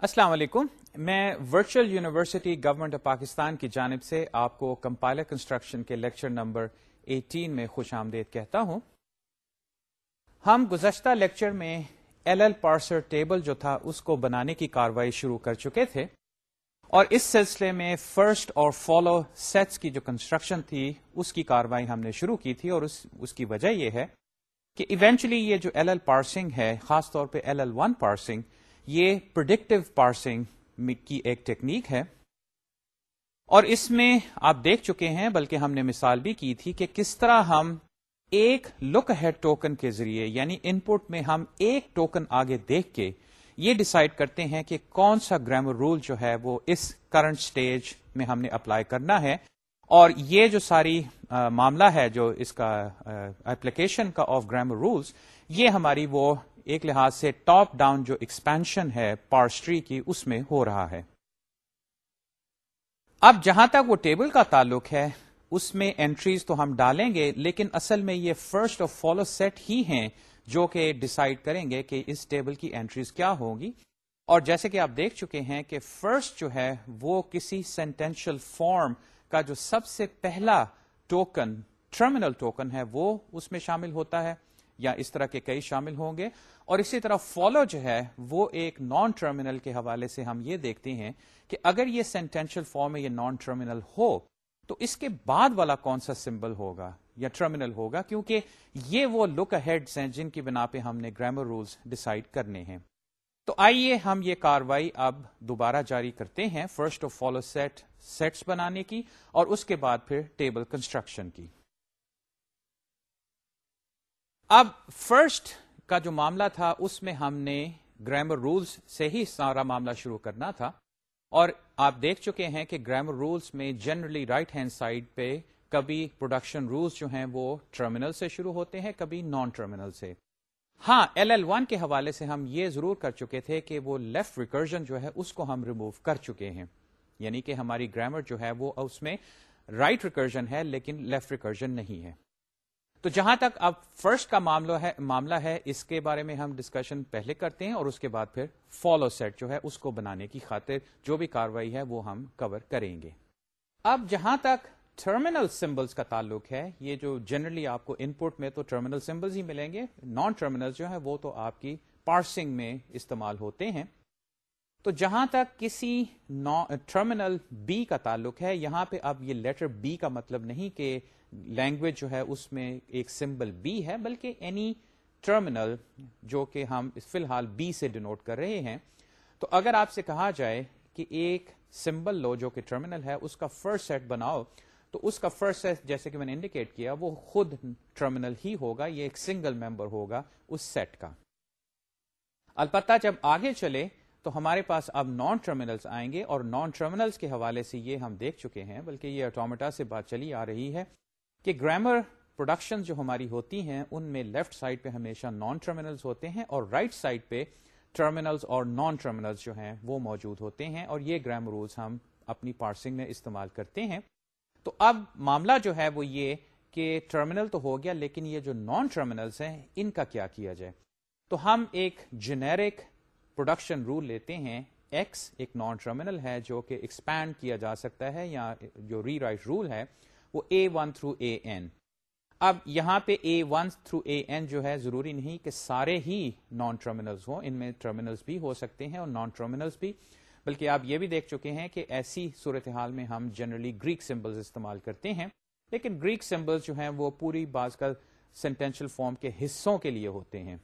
السلام علیکم۔ میں virtual university government of Pakistan کی جانب سے آپ کو کمپائلر کنسٹرکشن کے لیکچر نمبر 18 میں خوش آمدید کہتا ہوں۔ ہم گزشتہ لیکچر میں ایل ایل پارسر ٹیبل جو تھا اس کو بنانے کی کاروائی شروع کر چکے تھے اور اس سلسلے میں فرسٹ اور فالو سیٹس کی جو کنسٹرکشن تھی اس کی کاروائی ہم نے شروع کی تھی اور اس اس کی وجہ یہ ہے کہ ایونچولی یہ جو ایل ایل پارسنگ ہے، خاص طور پہ ایل ایل ون پارسنگ یہ پرڈکٹیو پارسنگ کی ایک ٹیکنیک ہے۔ اور اس میں آپ دیکھ چکے ہیں، بلکہ ہم نے مثال بھی کی تھی کہ کس طرح ہم ایک لک ہیڈ ٹوکن کے ذریعے یعنی ان پٹ میں ہم ایک ٹوکن آگے دیکھ کے یہ ڈسائڈ کرتے ہیں کہ کون سا گرامر رول جو ہے وہ اس کرنٹ سٹیج میں ہم نے اپلائی کرنا ہے۔ اور یہ جو ساری معاملہ ہے جو اس کا اپلیکیشن کا آف گرامر رولز یہ ہماری وہ ایک لحاظ سے ٹاپ ڈاؤن جو ایکسپینشن ہے پارسٹری کی، اس میں ہو رہا ہے۔ اب جہاں تک وہ ٹیبل کا تعلق ہے، اس میں انٹریز تو ہم ڈالیں گے، لیکن اصل میں یہ فرسٹ اور فالو سیٹ ہی ہیں جو کہ ڈسائڈ کریں گے کہ اس ٹیبل کی انٹریز کیا ہوگی۔ اور جیسے کہ آپ دیکھ چکے ہیں کہ فرسٹ جو ہے، وہ کسی سینٹینشل فارم کا جو سب سے پہلا ٹوکن ٹرمینل ٹوکن ہے، وہ اس میں شامل ہوتا ہے۔ یا اس طرح کے کئی شامل ہوں گے۔ اور اسی طرح فالو جو ہے، وہ ایک نان ٹرمینل کے حوالے سے ہم یہ دیکھتے ہیں کہ اگر یہ سینٹینشل فارم میں یہ نان ٹرمینل ہو، تو اس کے بعد والا کون سا سمبل ہوگا یا ٹرمینل ہوگا؟ کیونکہ یہ وہ لک ہیڈس ہیں جن کی بنا پہ ہم نے گرامر رولز ڈسائڈ کرنے ہیں۔ تو آئیے ہم یہ کاروائی اب دوبارہ جاری کرتے ہیں۔ First of follow set sets بنانے کی اور اس کے بعد پھر ٹیبل کنسٹرکشن کی۔ اب فرسٹ کا جو معاملہ تھا، اس میں ہم نے گرامر رولز سے ہی سارا معاملہ شروع کرنا تھا۔ اور آپ دیکھ چکے ہیں کہ گرامر رولز میں جنرلی رائٹ ہینڈ سائڈ پہ کبھی پروڈکشن رولز جو ہیں وہ ٹرمینل سے شروع ہوتے ہیں، کبھی نان ٹرمینل سے۔ ہاں ایل ایل ون کے حوالے سے ہم یہ ضرور کر چکے تھے کہ وہ لیفٹ ریکرجن جو ہے، اس کو ہم ریموو کر چکے ہیں۔ یعنی کہ ہماری گرامر جو ہے، وہ اس میں رائٹ ریکرجن ہے، لیکن لیفٹ ریکرجن نہیں ہے۔ تو جہاں تک اب فرسٹ کا معاملہ ہے معاملہ ہے، اس کے بارے میں ہم ڈسکشن پہلے کرتے ہیں اور اس کے بعد پھر فالو سیٹ جو ہے، اس کو بنانے کی خاطر جو بھی کاروائی ہے، وہ ہم کور کریں گے۔ اب جہاں تک ٹرمینل سمبلس کا تعلق ہے، یہ جو جنرلی آپ کو ان پٹ میں تو ٹرمینل سمبلس ہی ملیں گے۔ نان ٹرمینل جو ہے وہ تو آپ کی پارسنگ میں استعمال ہوتے ہیں۔ تو جہاں تک کسی ٹرمینل بی کا تعلق ہے، یہاں پہ اب یہ لیٹر بی کا مطلب نہیں کہ لینگویج جو ہے اس میں ایک سمبل بی ہے، بلکہ اینی ٹرمینل جو کہ ہم فی الحال بی سے ڈینوٹ کر رہے ہیں۔ تو اگر آپ سے کہا جائے کہ ایک سمبل لو جو کہ ٹرمینل ہے، اس کا فرسٹ سیٹ بناؤ، تو اس کا فرسٹ سیٹ جیسے کہ میں نے انڈیکیٹ کیا، وہ خود ٹرمینل ہی ہوگا، یہ ایک سنگل ممبر ہوگا اس سیٹ کا۔ البتہ جب آگے چلے تو ہمارے پاس اب نان ٹرمینلز آئیں گے اور نان ٹرمینلز کے حوالے سے یہ ہم دیکھ چکے ہیں، بلکہ یہ آٹومیٹا سے بات چلی آ رہی ہے کہ گرامر پروڈکشن جو ہماری ہوتی ہیں، ان میں لیفٹ سائڈ پہ ہمیشہ نان ٹرمینلز ہوتے ہیں اور رائٹ right سائڈ پہ ٹرمینلز اور نان ٹرمینلز جو ہیں وہ موجود ہوتے ہیں اور یہ گرامر رولز ہم اپنی پارسنگ میں استعمال کرتے ہیں۔ تو اب معاملہ جو ہے وہ یہ کہ ٹرمینل تو ہو گیا، لیکن یہ جو نان ٹرمینلز ہیں، ان کا کیا کیا جائے؟ تو ہم ایک جنیرک پروڈکشن رول لیتے ہیں ایکس ایک نان ٹرمینل ہے جو کہ ایکسپینڈ کیا جا سکتا ہے یا جو ری رائٹ رول ہے، وہ A one through A N اب یہاں پہ A one through A N جو ہے ضروری نہیں کہ سارے ہی نان ٹرمینلز ہوں، ان میں ٹرمینلز بھی ہو سکتے ہیں اور نان ٹرمینلز بھی، بلکہ آپ یہ بھی دیکھ چکے ہیں کہ ایسی صورتحال میں ہم جنرلی گریک سمبلز استعمال کرتے ہیں، لیکن گریک سمبلز جو ہیں وہ پوری بعض کا سینٹینشل فارم کے حصوں کے لیے ہوتے ہیں.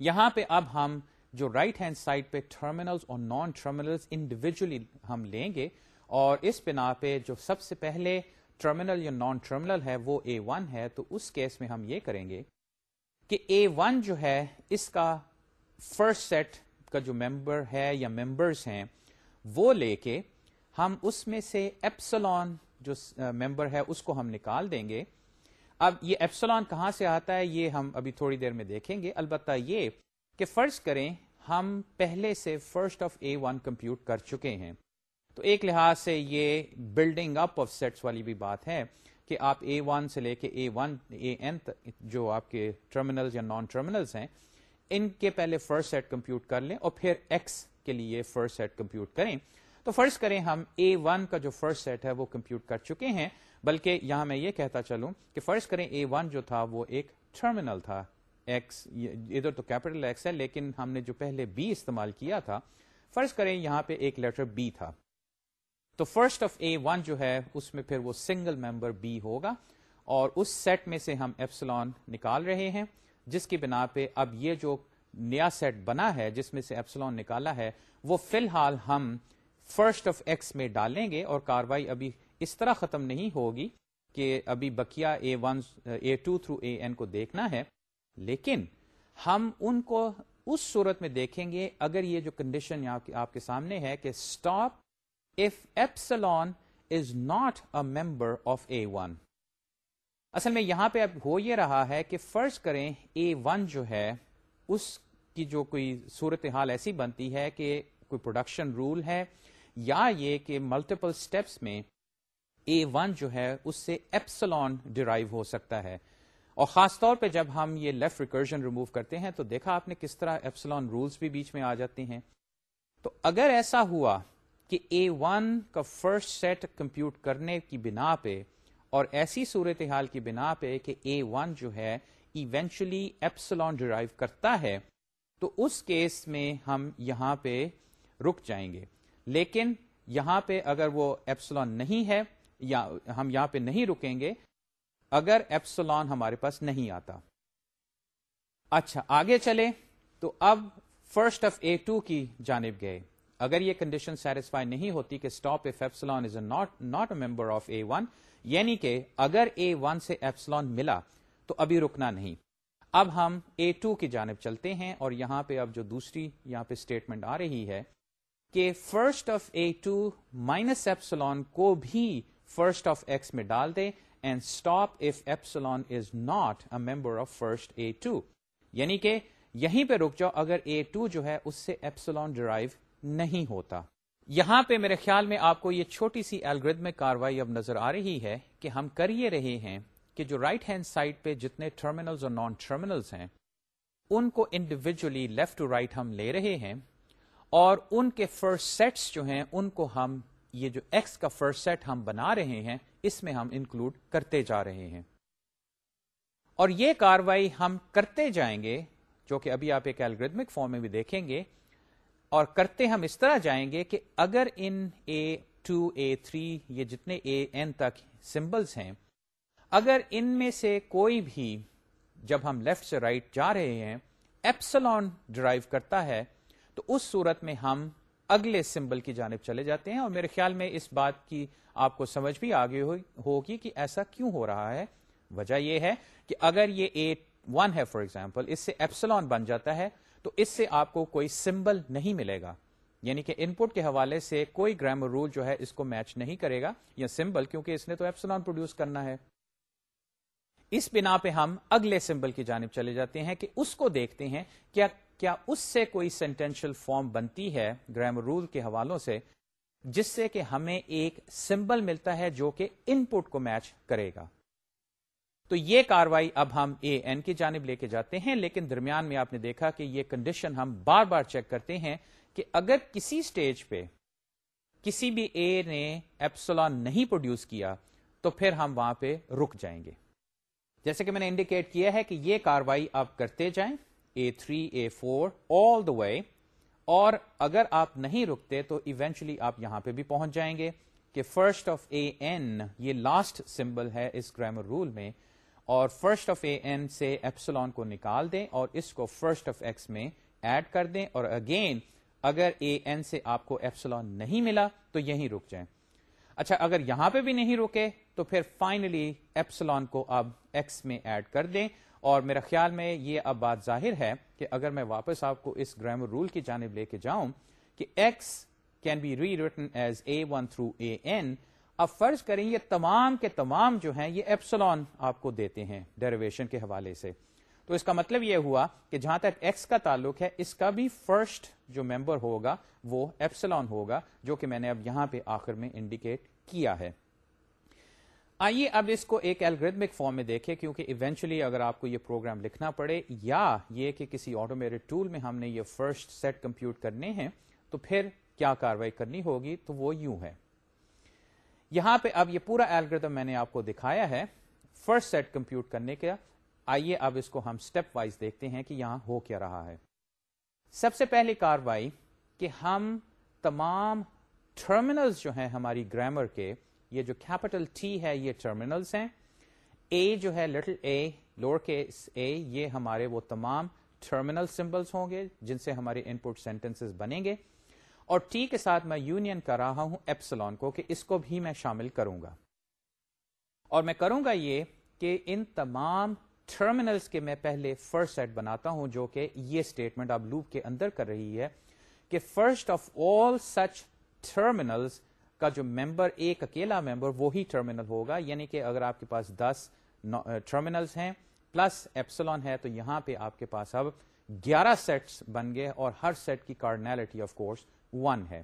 یہاں پہ اب ہم جو رائٹ ہینڈ سائڈ پہ ٹرمینلز اور نان ٹرمینلز انڈیویجلی ہم لیں گے اور اس بنا پہ جو سب سے پہلے ٹرمینل یا نان ٹرمینل ہے وہ اے ون ہے، تو اس کیس میں ہم یہ کریں گے کہ اے ون جو ہے، اس کا فرسٹ سیٹ کا جو ممبر ہے یا ممبرس ہیں، وہ لے کے ہم اس میں سے ایپسلون جو ممبر ہے، اس کو ہم نکال دیں گے۔ اب یہ ایپسلون کہاں سے آتا ہے، یہ ہم ابھی تھوڑی دیر میں دیکھیں گے۔ البتہ یہ کہ فرض کریں ہم پہلے سے first of A one compute کر چکے ہیں۔ تو ایک لحاظ سے یہ بلڈنگ اپ آف سیٹس والی بھی بات ہے کہ آپ اے ون سے لے کے اے ون اے این جو آپ کے ٹرمینل یا نان ٹرمینلس ہیں، ان کے پہلے فرسٹ سیٹ کمپیوٹ کر لیں اور پھر ایکس کے لیے فرسٹ سیٹ کمپیوٹ کریں۔ تو فرض کریں ہم اے ون کا جو فرسٹ سیٹ ہے وہ کمپیوٹ کر چکے ہیں، بلکہ یہاں میں یہ کہتا چلوں کہ فرض کریں اے ون جو تھا وہ ایک ٹرمینل تھا۔ ایکس ادھر تو کیپٹل ایکس ہے، لیکن ہم نے جو پہلے بی استعمال کیا تھا، فرض کریں یہاں پہ ایک لیٹر بی تھا۔ تو فرسٹ آف اے ون جو ہے، اس میں پھر وہ سنگل ممبر بی ہوگا، اور اس سیٹ میں سے ہم ایپسلون نکال رہے ہیں، جس کی بنا پہ اب یہ جو نیا سیٹ بنا ہے، جس میں سے ایپسلون نکالا ہے، وہ فی الحال ہم فرسٹ آف ایکس میں ڈالیں گے، اور کاروائی ابھی اس طرح ختم نہیں ہوگی کہ ابھی بکیا A one A two through A N کو دیکھنا ہے۔ لیکن ہم ان کو اس صورت میں دیکھیں گے، اگر یہ جو کنڈیشن آپ کے سامنے ہے کہ stop if epsilon is not a member of A one اصل میں یہاں پہ اب ہو یہ رہا ہے کہ فرض کریں اے ون جو ہے، اس کی جو کوئی صورت حال ایسی بنتی ہے کہ کوئی پروڈکشن رول ہے، یا یہ کہ ملٹیپل سٹیپس میں اے ون جو ہے، اس سے ایپسلون ڈرائیو ہو سکتا ہے۔ اور خاص طور پہ جب ہم یہ لیفٹ ریکرجن ریموو کرتے ہیں تو دیکھا آپ نے کس طرح ایپسلون رولس بھی بیچ میں آ جاتے ہیں۔ تو اگر ایسا ہوا کہ اے ون کا فرسٹ سیٹ کمپیوٹ کرنے کی بنا پہ اور ایسی صورت حال کی بنا پہ کہ اے ون جو ہے ایونچولی ایپسلون ڈرائیو کرتا ہے، تو اس کیس میں ہم یہاں پہ رک جائیں گے۔ لیکن یہاں پہ اگر وہ ایپسلون نہیں ہے یا ہم یہاں پہ نہیں رکیں گے اگر ایپسلون ہمارے پاس نہیں آتا۔ اچھا آگے چلے تو اب فرسٹ آف اے ٹو کی جانب گئے۔ اگر یہ کنڈیشن سیٹسفائی نہیں ہوتی کہ stop if epsilon is not not a member of A one یعنی کہ اگر اے ون سے ایپسلون ملا، تو ابھی رکنا نہیں۔ اب ہم اے ٹو کی جانب چلتے ہیں اور یہاں پہ اب جو دوسری یہاں پہ اسٹیٹمنٹ آ رہی ہے کہ first of A two minus epsilon کو بھی فرسٹ آف ایکس میں ڈال دے and stop if epsilon is not a member of first A two یعنی کہ یہیں پہ رک جاؤ، اگر اے ٹو جو ہے، اس سے ایپسلون ڈرائیو نہیں ہوتا۔ یہاں پہ میرے خیال میں آپ کو یہ چھوٹی سی الگریدمک کاروائی اب نظر آ رہی ہے کہ ہم کر یہ رہے ہیں کہ جو رائٹ ہینڈ سائڈ پہ جتنے ٹرمینلز اور نان ٹرمینلز ہیں، ان کو انڈیویجلی لیفٹ ٹو رائٹ ہم لے رہے ہیں اور ان کے فرسٹ سیٹس جو ہیں، ان کو ہم یہ جو ایکس کا فرسٹ سیٹ ہم بنا رہے ہیں، اس میں ہم انکلوڈ کرتے جا رہے ہیں۔ اور یہ کاروائی ہم کرتے جائیں گے، جو کہ ابھی آپ ایک الگریدمک فارم میں بھی دیکھیں گے، اور کرتے ہم اس طرح جائیں گے کہ اگر ان اے ٹو اے تھری یہ جتنے اے این تک سمبلس ہیں، اگر ان میں سے کوئی بھی جب ہم لیفٹ سے رائٹ right جا رہے ہیں ایپسلون ڈرائیو کرتا ہے، تو اس صورت میں ہم اگلے سمبل کی جانب چلے جاتے ہیں اور میرے خیال میں اس بات کی آپ کو سمجھ بھی آگے ہوگی کہ ایسا کیوں ہو رہا ہے۔ وجہ یہ ہے کہ اگر یہ اے ون ہے فار ایگزامپل اس سے ایپسلون بن جاتا ہے تو اس سے آپ کو کوئی سمبل نہیں ملے گا۔ یعنی کہ ان پٹ کے حوالے سے کوئی گرامر رول جو ہے اس کو میچ نہیں کرے گا یا سمبل کیونکہ اس نے تو ایپسلون پروڈیوس کرنا ہے۔ اس بنا پہ ہم اگلے سمبل کی جانب چلے جاتے ہیں کہ اس کو دیکھتے ہیں کیا کیا اس سے کوئی سینٹینشل فارم بنتی ہے گرامر رول کے حوالوں سے جس سے کہ ہمیں ایک سمبل ملتا ہے جو کہ ان پٹ کو میچ کرے گا؟ تو یہ کاروائی اب ہم اے این کی جانب لے کے جاتے ہیں، لیکن درمیان میں آپ نے دیکھا کہ یہ کنڈیشن ہم بار بار چیک کرتے ہیں کہ اگر کسی سٹیج پہ کسی بھی اے نے ایپسولون نہیں پروڈیوس کیا، تو پھر ہم وہاں پہ رک جائیں گے۔ جیسے کہ میں نے انڈیکیٹ کیا ہے کہ یہ کاروائی آپ کرتے جائیں۔ اے تھری اے فور آل دا وے اور اگر آپ نہیں رکتے تو ایونچولی آپ یہاں پہ بھی پہنچ جائیں گے کہ فرسٹ آف اے این یہ لاسٹ سمبل ہے اس گرامر رول میں، اور فرسٹ آف اے این سے ایپسلون کو نکال دیں اور اس کو فرسٹ آف ایکس میں ایڈ کر دیں۔ اور اگین اگر اے این سے آپ کو ایپسلون نہیں ملا تو یہیں رک جائیں۔ اچھا اگر یہاں پہ بھی نہیں رکے تو پھر فائنلی ایپسلون کو اب ایکس میں ایڈ کر دیں۔ اور میرا خیال میں یہ اب بات ظاہر ہے کہ اگر میں واپس آپ کو اس گرامر رول کی جانب لے کے جاؤں کہ X can be rewritten as A one through A N اب فرض کریں یہ تمام کے تمام جو ہیں یہ ایپسلون آپ کو دیتے ہیں ڈیریویشن کے حوالے سے۔ تو اس کا مطلب یہ ہوا کہ جہاں تک ایکس کا تعلق ہے، اس کا بھی فرسٹ جو ممبر ہوگا وہ ایپسلون ہوگا، جو کہ میں نے اب یہاں پہ آخر میں انڈیکیٹ کیا ہے۔ آئیے اب اس کو ایک الگریدمک فارم میں دیکھیں، کیونکہ ایونچولی اگر آپ کو یہ پروگرام لکھنا پڑے یا یہ کہ کسی آٹومیٹڈ ٹول میں ہم نے یہ فرسٹ سیٹ کمپیوٹ کرنے ہیں، تو پھر کیا کاروائی کرنی ہوگی؟ تو وہ یوں ہے۔ یہاں پہ اب یہ پورا ایلگردم میں نے آپ کو دکھایا ہے فرسٹ سیٹ کمپیوٹ کرنے کا۔ آئیے اب اس کو ہم اسٹیپ وائز دیکھتے ہیں کہ یہاں ہو کیا رہا ہے۔ سب سے پہلی کاروائی کہ ہم تمام ٹرمینلز جو ہیں ہماری گرامر کے یہ جو کیپٹل ٹی ہے یہ ٹرمینلز ہیں. اے جو ہے لٹل اے لوور کے اے یہ ہمارے وہ تمام ٹرمینل سمبلس ہوں گے جن سے ہمارے ان پٹ سینٹینس بنیں گے. اور ٹی کے ساتھ میں یونین کر رہا ہوں ایپسلون کو کہ اس کو بھی میں شامل کروں گا. اور میں کروں گا یہ کہ ان تمام ٹرمینلز کے میں پہلے فرسٹ سیٹ بناتا ہوں جو کہ یہ اسٹیٹمنٹ اب لوپ کے اندر کر رہی ہے کہ first of all such terminals کا جو ممبر، ایک اکیلا ممبر، وہی ٹرمینل ہوگا یعنی کہ اگر آپ کے پاس دس ٹرمینلز ہیں پلس ایپسلون ہے، تو یہاں پہ آپ کے پاس اب گیارہ سیٹس بن گئے اور ہر سیٹ کی کارڈنیلٹی آف کورس ون ہے۔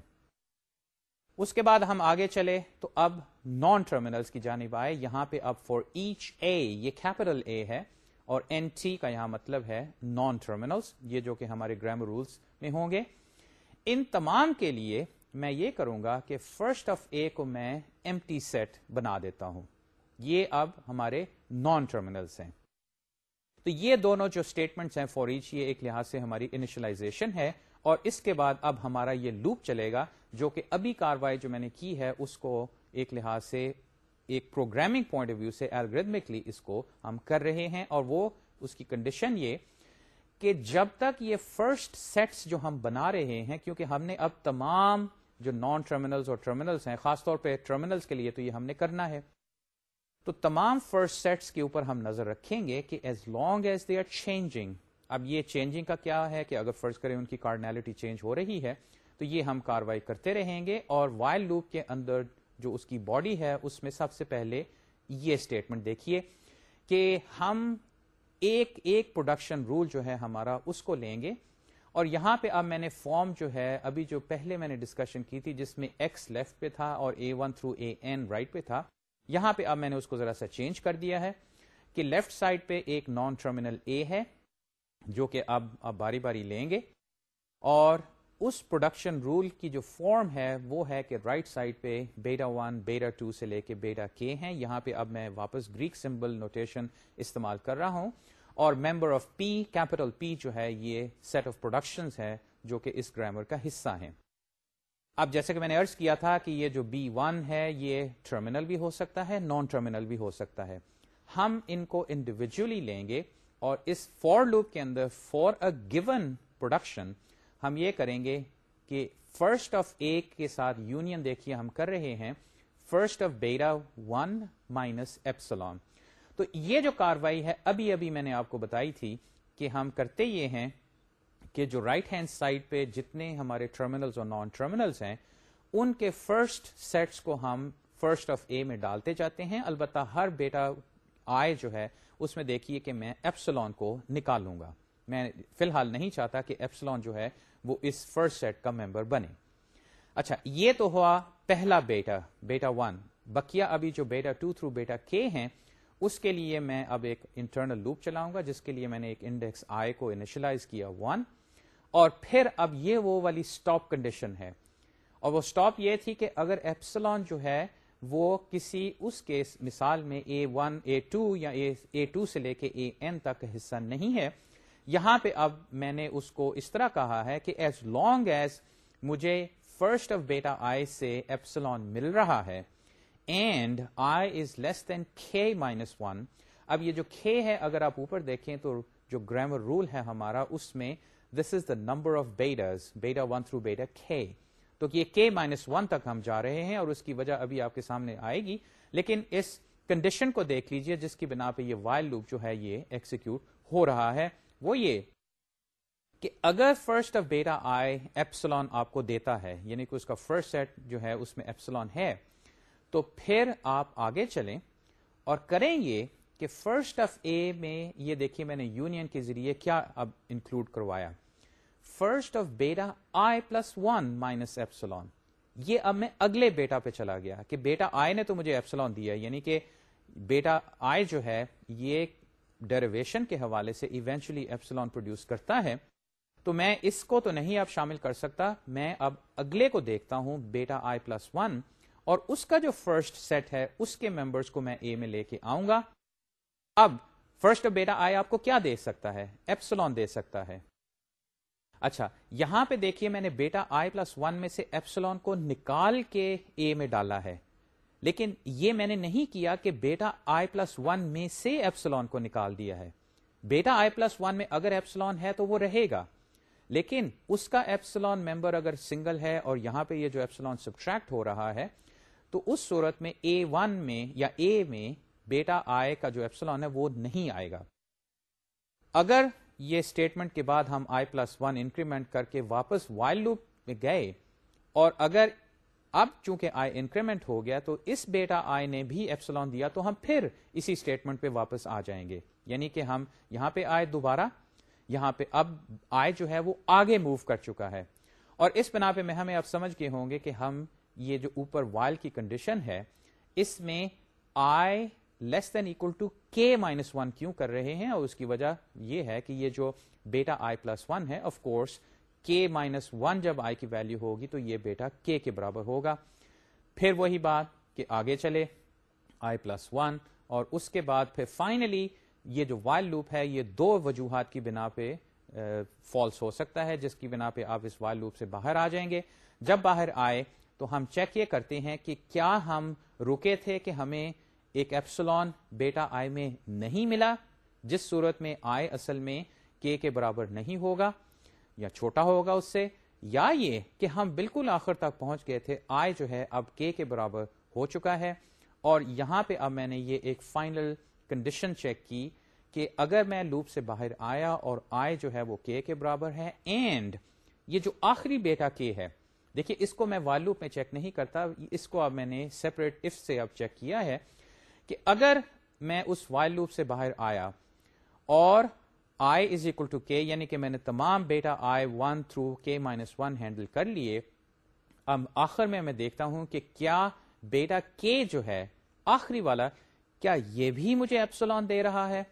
اس کے بعد ہم آگے چلے، تو اب نان ٹرمینلس کی جانب آئے، یہاں پہ اب فور ایچ اے یہ کیپٹل اے ہے، اور این ٹی کا یہاں مطلب ہے نان ٹرمینلس یہ جو کہ ہمارے گرامر رولس میں ہوں گے۔ ان تمام کے لیے میں یہ کروں گا کہ فرسٹ آف اے کو میں ایم ٹی سیٹ بنا دیتا ہوں۔ یہ اب ہمارے نان ٹرمینلس ہیں۔ تو یہ دونوں جو اسٹیٹمنٹس ہیں فور ایچ یہ ایک لحاظ سے ہماری انیشلائزیشن ہے۔ اور اس کے بعد اب ہمارا یہ لوپ چلے گا، جو کہ ابھی کاروائی جو میں نے کی ہے، اس کو ایک لحاظ سے ایک پروگرامنگ پوائنٹ آف ویو سے الگریدمکلی اس کو ہم کر رہے ہیں۔ اور وہ، اس کی کنڈیشن یہ کہ جب تک یہ فرسٹ سیٹس جو ہم بنا رہے ہیں، کیونکہ ہم نے اب تمام جو نان ٹرمینلز اور ٹرمینلز ہیں، خاص طور پہ ٹرمینلز کے لیے تو یہ ہم نے کرنا ہے۔ تو تمام فرسٹ سیٹس کے اوپر ہم نظر رکھیں گے کہ as long as they are changing اب یہ چینجنگ کا کیا ہے کہ اگر فرض کریں ان کی کارڈنیلٹی چینج ہو رہی ہے، تو یہ ہم کاروائی کرتے رہیں گے اور وائل لوپ کے اندر جو اس کی باڈی ہے، اس میں سب سے پہلے یہ اسٹیٹمنٹ دیکھیے کہ ہم ایک ایک پروڈکشن رول جو ہے ہمارا، اس کو لیں گے۔ اور یہاں پہ اب میں نے فارم جو ہے، ابھی جو پہلے میں نے ڈسکشن کی تھی، جس میں ایکس لیفٹ پہ تھا اور A one through A N right پہ تھا، یہاں پہ اب میں نے اس کو ذرا سا چینج کر دیا ہے کہ لیفٹ سائڈ پہ ایک نان ٹرمینل اے ہے، جو کہ اب اب باری باری لیں گے۔ اور اس پروڈکشن رول کی جو فارم ہے، وہ ہے کہ رائٹ سائڈ پہ بیٹا ون بیٹا ٹو سے لے کے بیٹا کے ہیں۔ یہاں پہ اب میں واپس گریک سمبل نوٹیشن استعمال کر رہا ہوں۔ اور ممبر آف پی کیپٹل پی جو ہے، یہ سیٹ آف پروڈکشن ہے جو کہ اس گرامر کا حصہ ہے اب جیسے کہ میں نے ارض کیا تھا کہ یہ جو بی ون ہے، یہ ٹرمینل بھی ہو سکتا ہے نان ٹرمینل بھی ہو سکتا ہے۔ ہم ان کو انڈیویجلی لیں گے اور اس فور لوپ کے اندر فور اے گیون پروڈکشن ہم یہ کریں گے کہ فرسٹ آف اے کے ساتھ یونین دیکھیے ہم کر رہے ہیں۔ First of beta one minus epsilon تو یہ جو کاروائی ہے، ابھی ابھی میں نے آپ کو بتائی تھی کہ ہم کرتے یہ ہیں کہ جو رائٹ ہینڈ سائڈ پہ جتنے ہمارے ٹرمینلز اور نان ٹرمینلز ہیں، ان کے فرسٹ سیٹس کو ہم فرسٹ آف اے میں ڈالتے جاتے ہیں۔ البتہ ہر بیٹا آئے جو ہے، اس میں دیکھیے کہ میں ایپسلون کو نکالوں گا۔ میں فی الحال نہیں چاہتا کہ ایپسلون جو ہے، وہ اس فرسٹ سیٹ کا ممبر بنے۔ اچھا یہ تو ہوا پہلا بیٹا بیٹا ون بکیا ابھی جو بیٹا ٹو تھرو بیٹا کے ہیں اس کے لیے میں اب ایک انٹرنل لوپ چلاؤں گا، جس کے لیے میں نے ایک انڈیکس آئی کو انیشلائز کیا ون اور پھر اب یہ وہ والی اسٹاپ کنڈیشن ہے۔ اور وہ اسٹاپ یہ تھی کہ اگر ایپسلون جو ہے وہ کسی اس کے مثال میں اے ون اے ٹو یا اے ٹو سے لے کے اے این تک حصہ نہیں ہے، یہاں پہ اب میں نے اس کو اس طرح کہا ہے کہ ایز لانگ ایز مجھے فرسٹ آف بیٹا آئی سے ایپسلون مل رہا ہے اینڈ آئی از لیس دین کھے مائنس ون اب یہ جو کھے ہے، اگر آپ اوپر دیکھیں تو جو گرامر رول ہے ہمارا، اس میں this is the number of betas beta one through beta K تو یہ کے مائنس ون تک ہم جا رہے ہیں اور اس کی وجہ ابھی آپ کے سامنے آئے گی۔ لیکن اس کنڈیشن کو دیکھ لیجیے جس کی بنا پہ یہ وائل لوپ جو ہے یہ ایکسیکیوٹ ہو رہا ہے۔ وہ یہ کہ اگر first of beta I epsilon آپ کو دیتا ہے یعنی کہ اس کا فرسٹ سیٹ جو ہے اس میں ایپسلون ہے تو پھر آپ آگے چلیں اور کریں یہ کہ فرسٹ آف اے میں یہ دیکھیے میں نے یونین کے ذریعے کیا اب انکلوڈ کروایا۔ First of beta I plus one minus epsilon یہ اب میں اگلے بیٹا پہ چلا گیا کہ بیٹا آئی نے تو مجھے ایپسلون دیا یعنی کہ بیٹا آئی جو ہے یہ ڈیریویشن کے حوالے سے ایونچولی ایپسلون پروڈیوس کرتا ہے۔ تو میں اس کو تو نہیں اب شامل کر سکتا، میں اب اگلے کو دیکھتا ہوں بیٹا آئی پلس ون اور اس کا جو فرسٹ سیٹ ہے، اس کے ممبرس کو میں اے میں لے کے آؤں گا۔ اب فرسٹ بیٹا آئی آپ کو کیا دے سکتا ہے؟ ایپسلون دے سکتا ہے۔ اچھا یہاں پہ دیکھیے، میں نے بیٹا آئی پلس ون میں سے ایپسلون کو نکال کے اے میں ڈالا ہے۔ لیکن یہ میں نے نہیں کیا کہ بیٹا آئی پلس ون میں سے ایپسلون کو نکال دیا ہے۔ بیٹا آئی پلس ون میں اگر ایپسلون ہے تو وہ رہے گا۔ لیکن اس کا ایپسلون ممبر اگر سنگل ہے اور یہاں پہ یہ جو ایپسلون سبٹریکٹ ہو رہا ہے تو اس صورت میں اے ون میں یا اے میں بیٹا آئے کا جو ایپسلون ہے وہ نہیں آئے گا۔ اگر یہ اسٹیٹمنٹ کے بعد ہم آئی پلس ون انکریمنٹ کر کے واپس وائل لوپ میں گئے اور اگر اب چونکہ آئی انکریمنٹ ہو گیا تو اس بیٹا آئی نے بھی ایپسلون دیا تو ہم پھر اسی اسٹیٹمنٹ پہ واپس آ جائیں گے۔ یعنی کہ ہم یہاں پہ آئے دوبارہ، یہاں پہ اب آئے جو ہے وہ آگے موو کر چکا ہے۔ اور اس بنا پہ میں ہمیں اب سمجھ کے ہوں گے کہ ہم یہ جو اوپر وائل کی کنڈیشن ہے، اس میں I less than equal to K minus one کیوں کر رہے ہیں؟ اور اس کی وجہ یہ ہے کہ یہ جو بیٹا آئی پلس ون ہے of course K minus one جب آئی کی ویلو ہوگی تو یہ بیٹا کے کے برابر ہوگا۔ پھر وہی بات کہ آگے چلے آئی پلس ون اور اس کے بعد پھر فائنلی یہ جو وائل لوپ ہے، یہ دو وجوہات کی بنا پہ فالس ہو سکتا ہے، جس کی بنا پہ آپ اس وائل لوپ سے باہر آ جائیں گے۔ جب باہر آئے تو ہم چیک یہ کرتے ہیں کہ کیا ہم رکے تھے کہ ہمیں ایک ایپسلون بیٹا آئی میں نہیں ملا، جس صورت میں آئے اصل میں کے کے برابر نہیں ہوگا یا چھوٹا ہوگا اس سے، یا یہ کہ ہم بالکل آخر تک پہنچ گئے تھے، آئے جو ہے اب کے کے برابر ہو چکا ہے۔ اور یہاں پہ اب میں نے یہ ایک فائنل کنڈیشن چیک کی کہ اگر میں لوپ سے باہر آیا اور آئے جو ہے وہ کے کے برابر ہے، اینڈ یہ جو آخری بیٹا کے ہے دیکھیے، اس کو میں والوپ میں چیک نہیں کرتا، اس کو اب میں نے سیپریٹ اف سے اب چیک کیا ہے کہ اگر میں اس وائل لوپ سے باہر آیا اور آئی از اکول ٹو کے یعنی کہ میں نے تمام beta I one through K minus one handle کر لیے، اب آخر میں میں دیکھتا ہوں کہ کیا بیٹا کے جو ہے آخری والا، کیا یہ بھی مجھے ایپسلون دے رہا ہے؟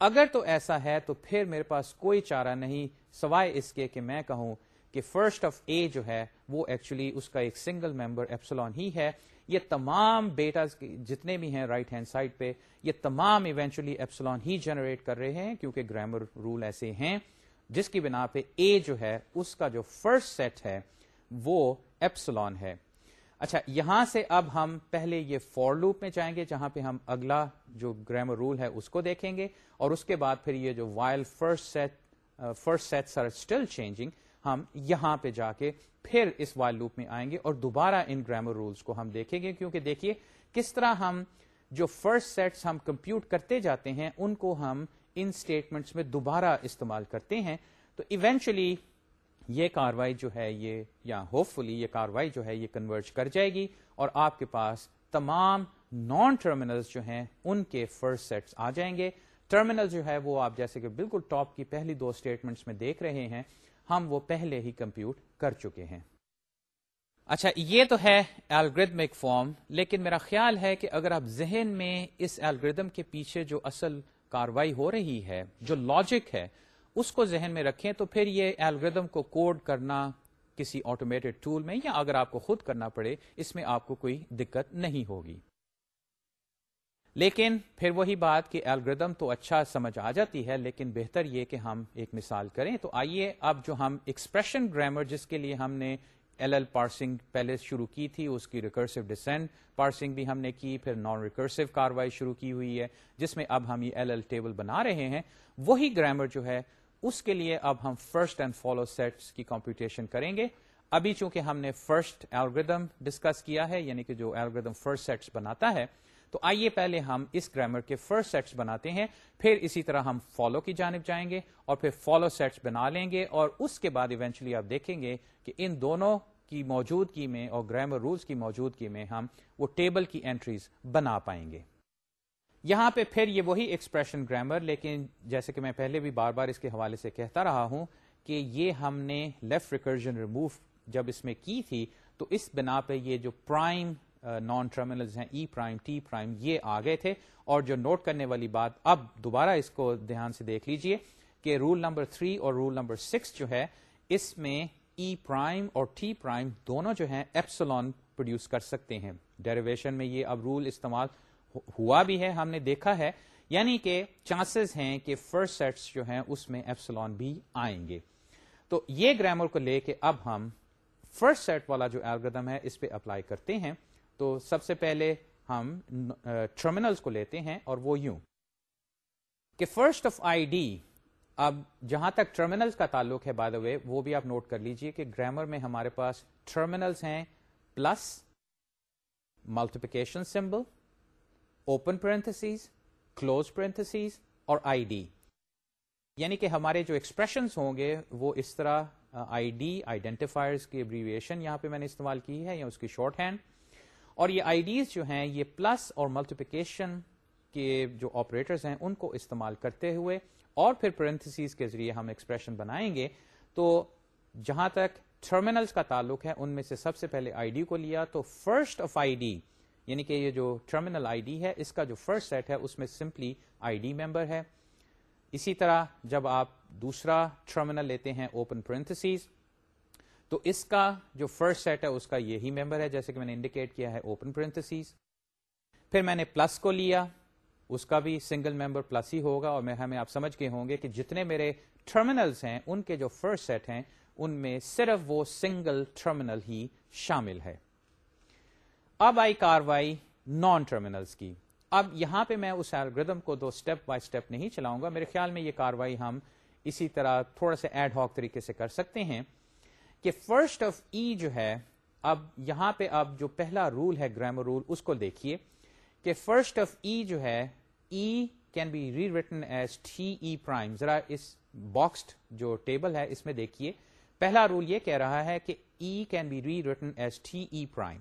اگر تو ایسا ہے تو پھر میرے پاس کوئی چارہ نہیں، سوائے اس کے کہ میں کہوں کہ فرسٹ آف اے جو ہے، وہ ایکچولی اس کا ایک سنگل ممبر ایپسلون ہی ہے. یہ تمام بیٹاز جتنے بھی ہیں رائٹ ہینڈ سائڈ پہ، یہ تمام ایونچولی ایپسلون ہی جنریٹ کر رہے ہیں کیونکہ گرامر رول ایسے ہیں. جس کی بنا پہ اے جو ہے، اس کا جو فرسٹ سیٹ ہے، وہ ایپسلون ہے. اچھا یہاں سے اب ہم پہلے یہ فور لوپ میں جائیں گے، جہاں پہ ہم اگلا جو گرامر رول ہے، اس کو دیکھیں گے. اور اس کے بعد پھر یہ جو while first set first set are still changing ہم یہاں پہ جا کے پھر اس وائل لوپ میں آئیں گے اور دوبارہ ان گرامر رولس کو ہم دیکھیں گے۔ کیونکہ دیکھیے کس طرح ہم جو فرسٹ سیٹس ہم کمپیوٹ کرتے جاتے ہیں، ان کو ہم ان اسٹیٹمنٹس میں دوبارہ استعمال کرتے ہیں۔ تو ایونچولی یہ کاروائی جو ہے یہ، یا ہوپ فلی یہ کاروائی جو ہے یہ کنورج کر جائے گی اور آپ کے پاس تمام نان ٹرمینل جو ہیں، ان کے فرسٹ سیٹس آ جائیں گے۔ ٹرمینل جو ہے وہ آپ جیسے کہ بالکل ٹاپ کی پہلی دو اسٹیٹمنٹس میں دیکھ رہے ہیں۔ ہم وہ پہلے ہی کمپیوٹ کر چکے ہیں۔ اچھا یہ تو ہے الگریدمک فارم، لیکن میرا خیال ہے کہ اگر آپ ذہن میں اس الگریدم کے پیچھے جو اصل کاروائی ہو رہی ہے، جو لاجک ہے، اس کو ذہن میں رکھیں تو پھر یہ الگریدم کو کوڈ کرنا کسی آٹومیٹڈ ٹول میں یا اگر آپ کو خود کرنا پڑے، اس میں آپ کو کوئی دقت نہیں ہوگی۔ لیکن پھر وہی بات کہ الگریدم تو اچھا سمجھ آ جاتی ہے، لیکن بہتر یہ کہ ہم ایک مثال کریں۔ تو آئیے اب جو ہم ایکسپریشن گرامر جس کے لیے ہم نے ایل ایل پارسنگ پہلے شروع کی تھی، اس کی ریکرسو ڈسینڈ پارسنگ بھی ہم نے کی، پھر نان ریکرسو کاروائی شروع کی ہوئی ہے، جس میں اب ہم یہ ایل ایل ٹیبل بنا رہے ہیں۔ وہی گرامر جو ہے، اس کے لیے اب ہم فرسٹ اینڈ فالو سیٹس کی کمپیوٹیشن کریں گے۔ ابھی چونکہ ہم نے فرسٹ ایلگردم ڈسکس کیا ہے یعنی کہ جو ایلگردم فرسٹ سیٹس بناتا ہے تو آئیے پہلے ہم اس گرامر کے فرسٹ سیٹس بناتے ہیں، پھر اسی طرح ہم فالو کی جانب جائیں گے اور پھر فالو سیٹس بنا لیں گے اور اس کے بعد ایونچولی آپ دیکھیں گے کہ ان دونوں کی موجودگی میں اور گرامر رولس کی موجودگی میں ہم وہ ٹیبل کی انٹریز بنا پائیں گے۔ یہاں پہ پھر یہ وہی ایکسپریشن گرامر لیکن جیسے کہ میں پہلے بھی بار بار اس کے حوالے سے کہتا رہا ہوں کہ یہ ہم نے لیفٹ ریکرجن ریموو جب اس میں کی تھی، تو اس بنا پہ یہ جو پرائم نان ٹرمینلز ہیں ای پرائم ٹی پرائم یہ آ گئے تھے۔ اور جو نوٹ کرنے والی بات، اب دوبارہ اس کو دھیان سے دیکھ لیجیے کہ رول نمبر تھری اور رول نمبر سکس جو ہے، اس میں e ای پرائم اور ٹی پرائم دونوں جو ہیں ایپسلون پروڈیوس کر سکتے ہیں۔ ڈیریویشن میں یہ اب رول استعمال ہوا بھی ہے، ہم نے دیکھا ہے۔ یعنی کہ چانسز ہیں کہ فرسٹ سیٹس جو ہیں، اس میں ایپسلون بھی آئیں گے۔ تو یہ گرامر کو لے کے اب ہم فرسٹ سیٹ والا جو الگریدم ہے، اس پہ اپلائی کرتے ہیں۔ تو سب سے پہلے ہم ٹرمینلز کو لیتے ہیں اور وہ یوں کہ فرسٹ آف آئی ڈی اب جہاں تک ٹرمینلز کا تعلق ہے بائے وے وہ بھی آپ نوٹ کر لیجیے کہ گرامر میں ہمارے پاس ٹرمینلز ہیں plus multiplication symbol open parenthesis close parenthesis اور آئی ڈی یعنی کہ ہمارے جو ایکسپریشنس ہوں گے، وہ اس طرح آئی ڈی آئیڈینٹیفائرز کی ابریویشن یہاں پہ میں نے استعمال کی ہے یا اس کی شارٹ ہینڈ اور یہ آئی ڈیز جو ہیں، یہ پلس اور ملٹیپیکیشن کے جو آپریٹرز ہیں، ان کو استعمال کرتے ہوئے اور پھر پرنتھسیز کے ذریعے ہم ایکسپریشن بنائیں گے۔ تو جہاں تک ٹرمینلز کا تعلق ہے، ان میں سے سب سے پہلے آئی ڈی کو لیا۔ تو فرسٹ آف آئی ڈی یعنی کہ یہ جو ٹرمینل آئی ڈی ہے، اس کا جو فرسٹ سیٹ ہے، اس میں سمپلی آئی ڈی ممبر ہے۔ اسی طرح جب آپ دوسرا ٹرمینل لیتے ہیں، اوپن پرنتھسیز تو اس کا جو فرسٹ سیٹ ہے، اس کا یہی ممبر ہے، جیسے کہ میں نے انڈیکیٹ کیا ہے اوپن پرنتھسیز پھر میں نے پلس کو لیا، اس کا بھی سنگل ممبر پلس ہی ہوگا اور میں، ہمیں آپ سمجھ کے ہوں گے کہ جتنے میرے ٹرمینلز ہیں، ان کے جو فرسٹ سیٹ ہیں، ان میں صرف وہ سنگل ٹرمینل ہی شامل ہے۔ اب آئی کاروائی نان ٹرمینلز کی۔ اب یہاں پہ میں اس الگریدم کو دو سٹیپ بائی سٹیپ نہیں چلاؤں گا۔ میرے خیال میں یہ کاروائی ہم اسی طرح تھوڑا سا ایڈ ہاک طریقے سے کر سکتے ہیں۔ کہ فرسٹ آف ای جو ہے، اب یہاں پہ اب جو پہلا رول ہے، گرامر رول، اس کو دیکھیے کہ فرسٹ آف ای جو ہے، E can be rewritten as T E prime. ذرا اس باکسڈ جو ٹیبل ہے، اس میں دیکھیے۔ پہلا رول یہ کہہ رہا ہے کہ E can be rewritten as T E prime.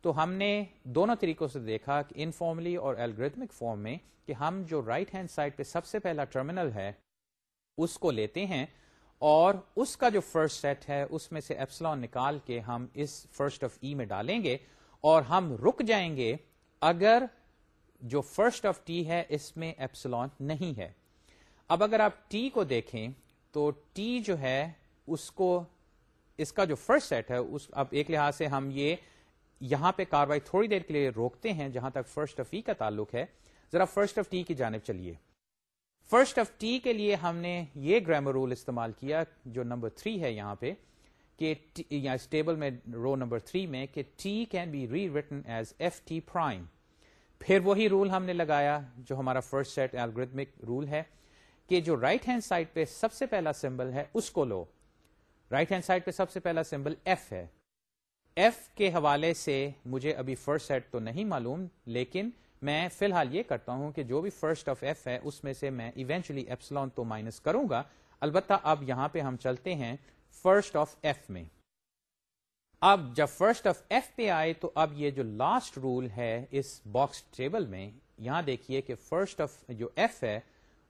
تو ہم نے دونوں طریقوں سے دیکھا کہ انفارملی اور الگریتمک فارم میں کہ ہم جو رائٹ ہینڈ سائڈ پہ سب سے پہلا ٹرمینل ہے، اس کو لیتے ہیں۔ اور اس کا جو فرسٹ سیٹ ہے، اس میں سے ایپسلون نکال کے ہم اس فرسٹ آف ای میں ڈالیں گے اور ہم رک جائیں گے اگر جو فرسٹ آف ٹی ہے، اس میں ایپسلون نہیں ہے۔ اب اگر آپ ٹی کو دیکھیں، تو ٹی جو ہے، اس کو، اس کا جو فرسٹ سیٹ ہے، اس، اب ایک لحاظ سے ہم یہ یہاں پہ کاروائی تھوڑی دیر کے لیے روکتے ہیں جہاں تک فرسٹ آف ای کا تعلق ہے۔ ذرا فرسٹ آف ٹی کی جانب چلیے۔ فرسٹ آف ٹی کے لیے ہم نے یہ گرامر رول استعمال کیا جو نمبر تھری ہے یہاں پہ، کہ اس ٹیبل میں رو نمبر تھری میں کہ T can be rewritten as F T prime پھر وہی رول ہم نے لگایا جو ہمارا فرسٹ سیٹ الگریدمک رول ہے، کہ جو رائٹ ہینڈ سائڈ پہ سب سے پہلا سمبل ہے، اس کو لو۔ رائٹ ہینڈ سائڈ پہ سب سے پہلا سمبل ایف ہے۔ ایف کے حوالے سے مجھے ابھی فرسٹ سیٹ تو نہیں معلوم، لیکن میں فی الحال یہ کرتا ہوں کہ جو بھی فرسٹ آف ایف ہے، اس میں سے میں ایونچولی ایپسلون تو مائنس کروں گا۔ البتہ اب یہاں پہ ہم چلتے ہیں فرسٹ آف ایف میں۔ اب جب فرسٹ آف ایف پہ آئے تو اب یہ جو لاسٹ رول ہے اس باکس ٹیبل میں، یہاں دیکھیے کہ فرسٹ آف جو ایف ہے،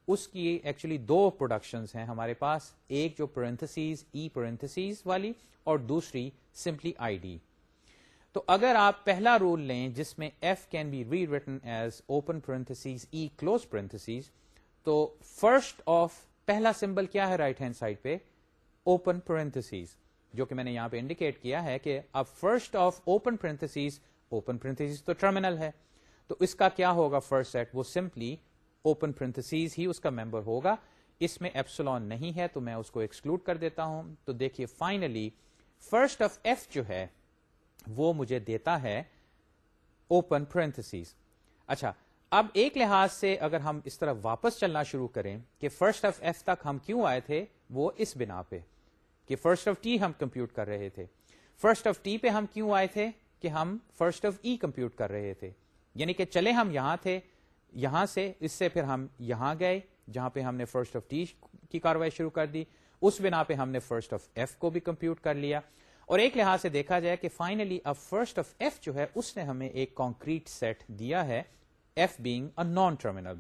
اس کی ایکچولی دو پروڈکشنز ہیں ہمارے پاس۔ ایک جو پرنتھسیز ای پرنتھسیز والی اور دوسری سمپلی آئی ڈی تو اگر آپ پہلا رول لیں جس میں F can be rewritten as open parenthesis E close parenthesis تو فرسٹ آف پہلا سمبل کیا ہے رائٹ ہینڈ سائڈ پہ؟ اوپن پرنتھسیز جو کہ میں نے یہاں پہ انڈیکیٹ کیا ہے کہ اب first of open parenthesis open parenthesis تو ٹرمینل ہے۔ تو اس کا کیا ہوگا فرسٹ سیٹ وہ سمپلی اوپن پرنتھسیز ہی اس کا ممبر ہوگا۔ اس میں ایپسلون نہیں ہے تو میں اس کو ایکسکلوڈ کر دیتا ہوں۔ تو دیکھیے فائنلی فرسٹ آف ایف جو ہے وہ مجھے دیتا ہے اوپن پرنتھسیز اچھا اب ایک لحاظ سے اگر ہم اس طرح واپس چلنا شروع کریں کہ فرسٹ آف ایف تک ہم کیوں آئے تھے، وہ اس بنا پہ، کہ فرسٹ آف ٹی ہم کمپیوٹ کر رہے تھے۔ فرسٹ آف ٹی پہ ہم کیوں آئے تھے؟ کہ ہم فرسٹ آف ای کمپیوٹ کر رہے تھے۔ یعنی کہ چلے ہم یہاں تھے، یہاں سے، اس سے پھر ہم یہاں گئے، جہاں پہ ہم نے فرسٹ آف ٹی کی کاروائی شروع کر دی۔ اس بنا پہ ہم نے فرسٹ آف ایف کو بھی کمپیوٹ کر لیا۔ اور ایک لحاظ سے دیکھا جائے کہ فائنلی اب فرسٹ آف ایف جو ہے، اس نے ہمیں ایک کانکریٹ سیٹ دیا ہے F being a non terminal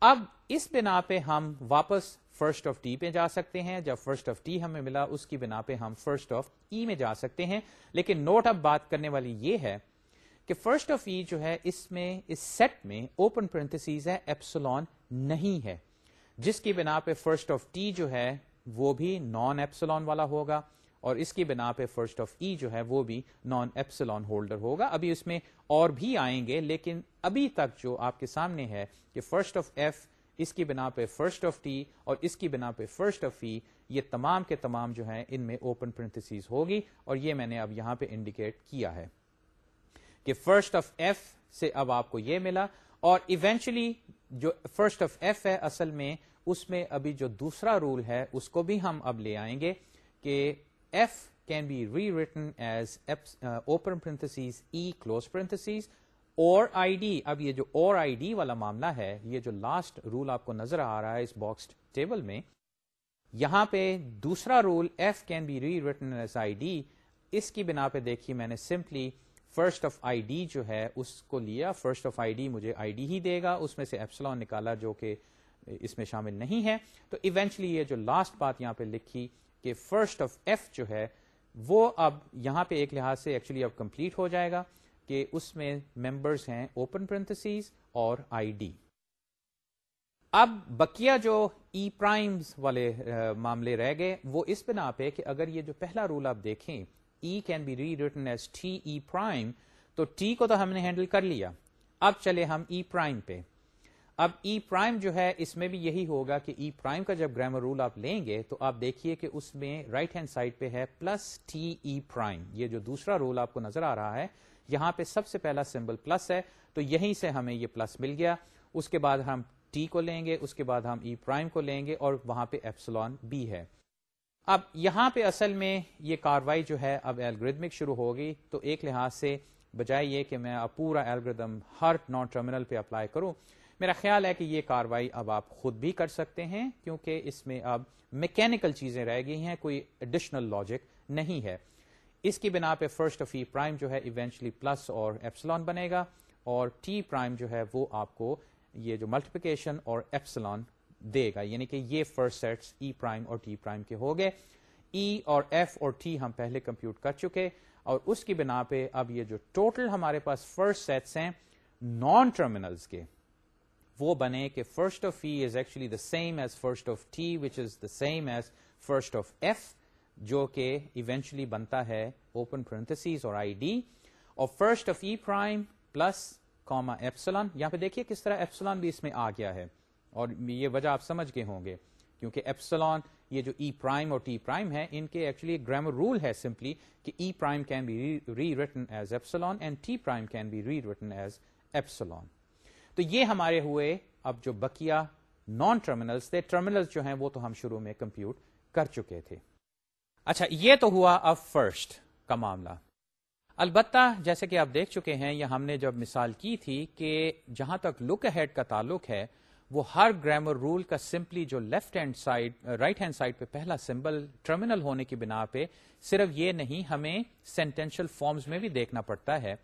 اب اس بنا پہ ہم واپس فرسٹ آف ٹی پہ جا سکتے ہیں۔ جب فرسٹ آف ٹی ہمیں ملا، اس کی بنا پہ ہم فرسٹ آف ای میں جا سکتے ہیں۔ لیکن نوٹ اب بات کرنے والی یہ ہے کہ فرسٹ آف ای جو ہے، اس میں، اس سیٹ میں اوپن پرنتھسیز ہے ایپسلون نہیں ہے۔ جس کی بنا پہ فرسٹ آف ٹی جو ہے، وہ بھی نان ایپسلون والا ہوگا۔ اور اس کی بنا پہ فرسٹ آف ای جو ہے وہ بھی نان ایپسلون ہولڈر ہوگا۔ ابھی اس میں اور بھی آئیں گے، لیکن ابھی تک جو آپ کے سامنے ہے کہ فرسٹ آف ایف، اس کی بنا پہ فرسٹ آف ٹی اور اس کی بنا پہ فرسٹ آف ای، یہ تمام کے تمام جو ہیں ان میں اوپن پرنتھس ہوگی اور یہ میں نے اب یہاں پہ انڈیکیٹ کیا ہے کہ فرسٹ آف ایف سے اب آپ کو یہ ملا اور ایونچولی جو فرسٹ آف ایف ہے اصل میں، اس میں ابھی جو دوسرا رول ہے، اس کو بھی ہم اب لے آئیں گے کہ F can be rewritten as open parenthesis E close parenthesis اور آئی ڈی اب یہ جو اور آئی ڈی والا معاملہ ہے، یہ جو لاسٹ رول آپ کو نظر آ رہا ہے اس باکس ٹیبل میں، یہاں پہ دوسرا rule F can be rewritten as I D اس کی بنا پہ دیکھیے میں نے simply first of I D جو ہے، اس کو لیا۔ فرسٹ آف آئی ڈی مجھے آئی ڈی ہی دے گا۔ اس میں سے ایپسلون نکالا جو کہ اس میں شامل نہیں ہے۔ تو ایونچلی یہ جو لاسٹ بات یہاں پہ لکھی کہ فرسٹ آف ایف جو ہے، وہ اب یہاں پہ ایک لحاظ سے ایکچولی اب کمپلیٹ ہو جائے گا کہ اس میں ممبرس ہیں اوپن پرنتس اور آئی ڈی اب بکیا جو e ای پرائمز والے معاملے رہ گئے، وہ اس بنا پہ کہ اگر یہ جو پہلا رول آپ دیکھیں E can be rewritten as T E prime تو ٹی کو تو ہم نے ہینڈل کر لیا۔ اب چلے ہم e ای پرائم پہ۔ اب e ای پرائم جو ہے اس میں بھی یہی ہوگا کہ e ای پرائم کا جب گرامر رول آپ لیں گے تو آپ دیکھیے کہ اس میں رائٹ ہینڈ سائڈ پہ ہے پلس ٹی ای پرائم یہ جو دوسرا رول آپ کو نظر آ رہا ہے، یہاں پہ سب سے پہلا سمبل پلس ہے، تو یہیں سے ہمیں یہ پلس مل گیا۔ اس کے بعد ہم ٹی کو لیں گے، اس کے بعد ہم e ای پرائم کو لیں گے اور وہاں پہ ایپسلون بی ہے۔ اب یہاں پہ اصل میں یہ کاروائی جو ہے اب ایلگردمک شروع ہوگی، تو ایک لحاظ سے بجائے یہ کہ میں اب پورا ایلگردم ہر نان ٹرمینل پہ اپلائی کروں میرا خیال ہے کہ یہ کاروائی اب آپ خود بھی کر سکتے ہیں، کیونکہ اس میں اب میکینکل چیزیں رہ گئی ہیں، کوئی ایڈیشنل لاجک نہیں ہے۔ اس کی بنا پہ فرسٹ آف ای پرائم جو ہے ایونچلی پلس اور ایپسلون بنے گا، اور ٹی پرائم جو ہے وہ آپ کو یہ جو ملٹیپیکیشن اور ایپسلون دے گا۔ یعنی کہ یہ فرسٹ سیٹس ای پرائم اور ٹی پرائم کے ہو گئے۔ ای اور ایف اور ٹی ہم پہلے کمپیوٹ کر چکے، اور اس کی بنا پہ اب یہ جو ٹوٹل ہمارے پاس فرسٹ سیٹس ہیں نان ٹرمینلز کے وہ بنے کہ first of E is actually the same as first of T which is the same as first of F جو کہ ایونچلی بنتا ہے اوپن فرنتس اور آئی ڈی اور first of E prime plus comma epsilon یہاں پہ دیکھیے کس طرح ایپسلان بھی اس میں آ گیا ہے. اور یہ وجہ آپ سمجھ گئے ہوں گے. کیونکہ ایپسلان یہ جو e ای پرائم اور ٹی پرائم ہے، ان کے ایکچولی گرامر رول ہے سمپلی کہ E prime can be rewritten as epsilon and T prime can be rewritten as epsilon تو یہ ہمارے ہوئے اب جو بکیا نان ٹرمینلس تھے ٹرمینل جو ہیں وہ تو ہم شروع میں کمپیوٹ کر چکے تھے۔ اچھا یہ تو ہوا اب فرسٹ کا معاملہ۔ البتہ جیسے کہ آپ دیکھ چکے ہیں یا ہم نے جب مثال کی تھی کہ جہاں تک لک ہیڈ کا تعلق ہے، وہ ہر گرامر رول کا سمپلی جو left hand side right hand side پہ پہلا سمبل ٹرمینل ہونے کی بنا پہ صرف یہ نہیں، ہمیں سینٹینشل فارمز میں بھی دیکھنا پڑتا ہے۔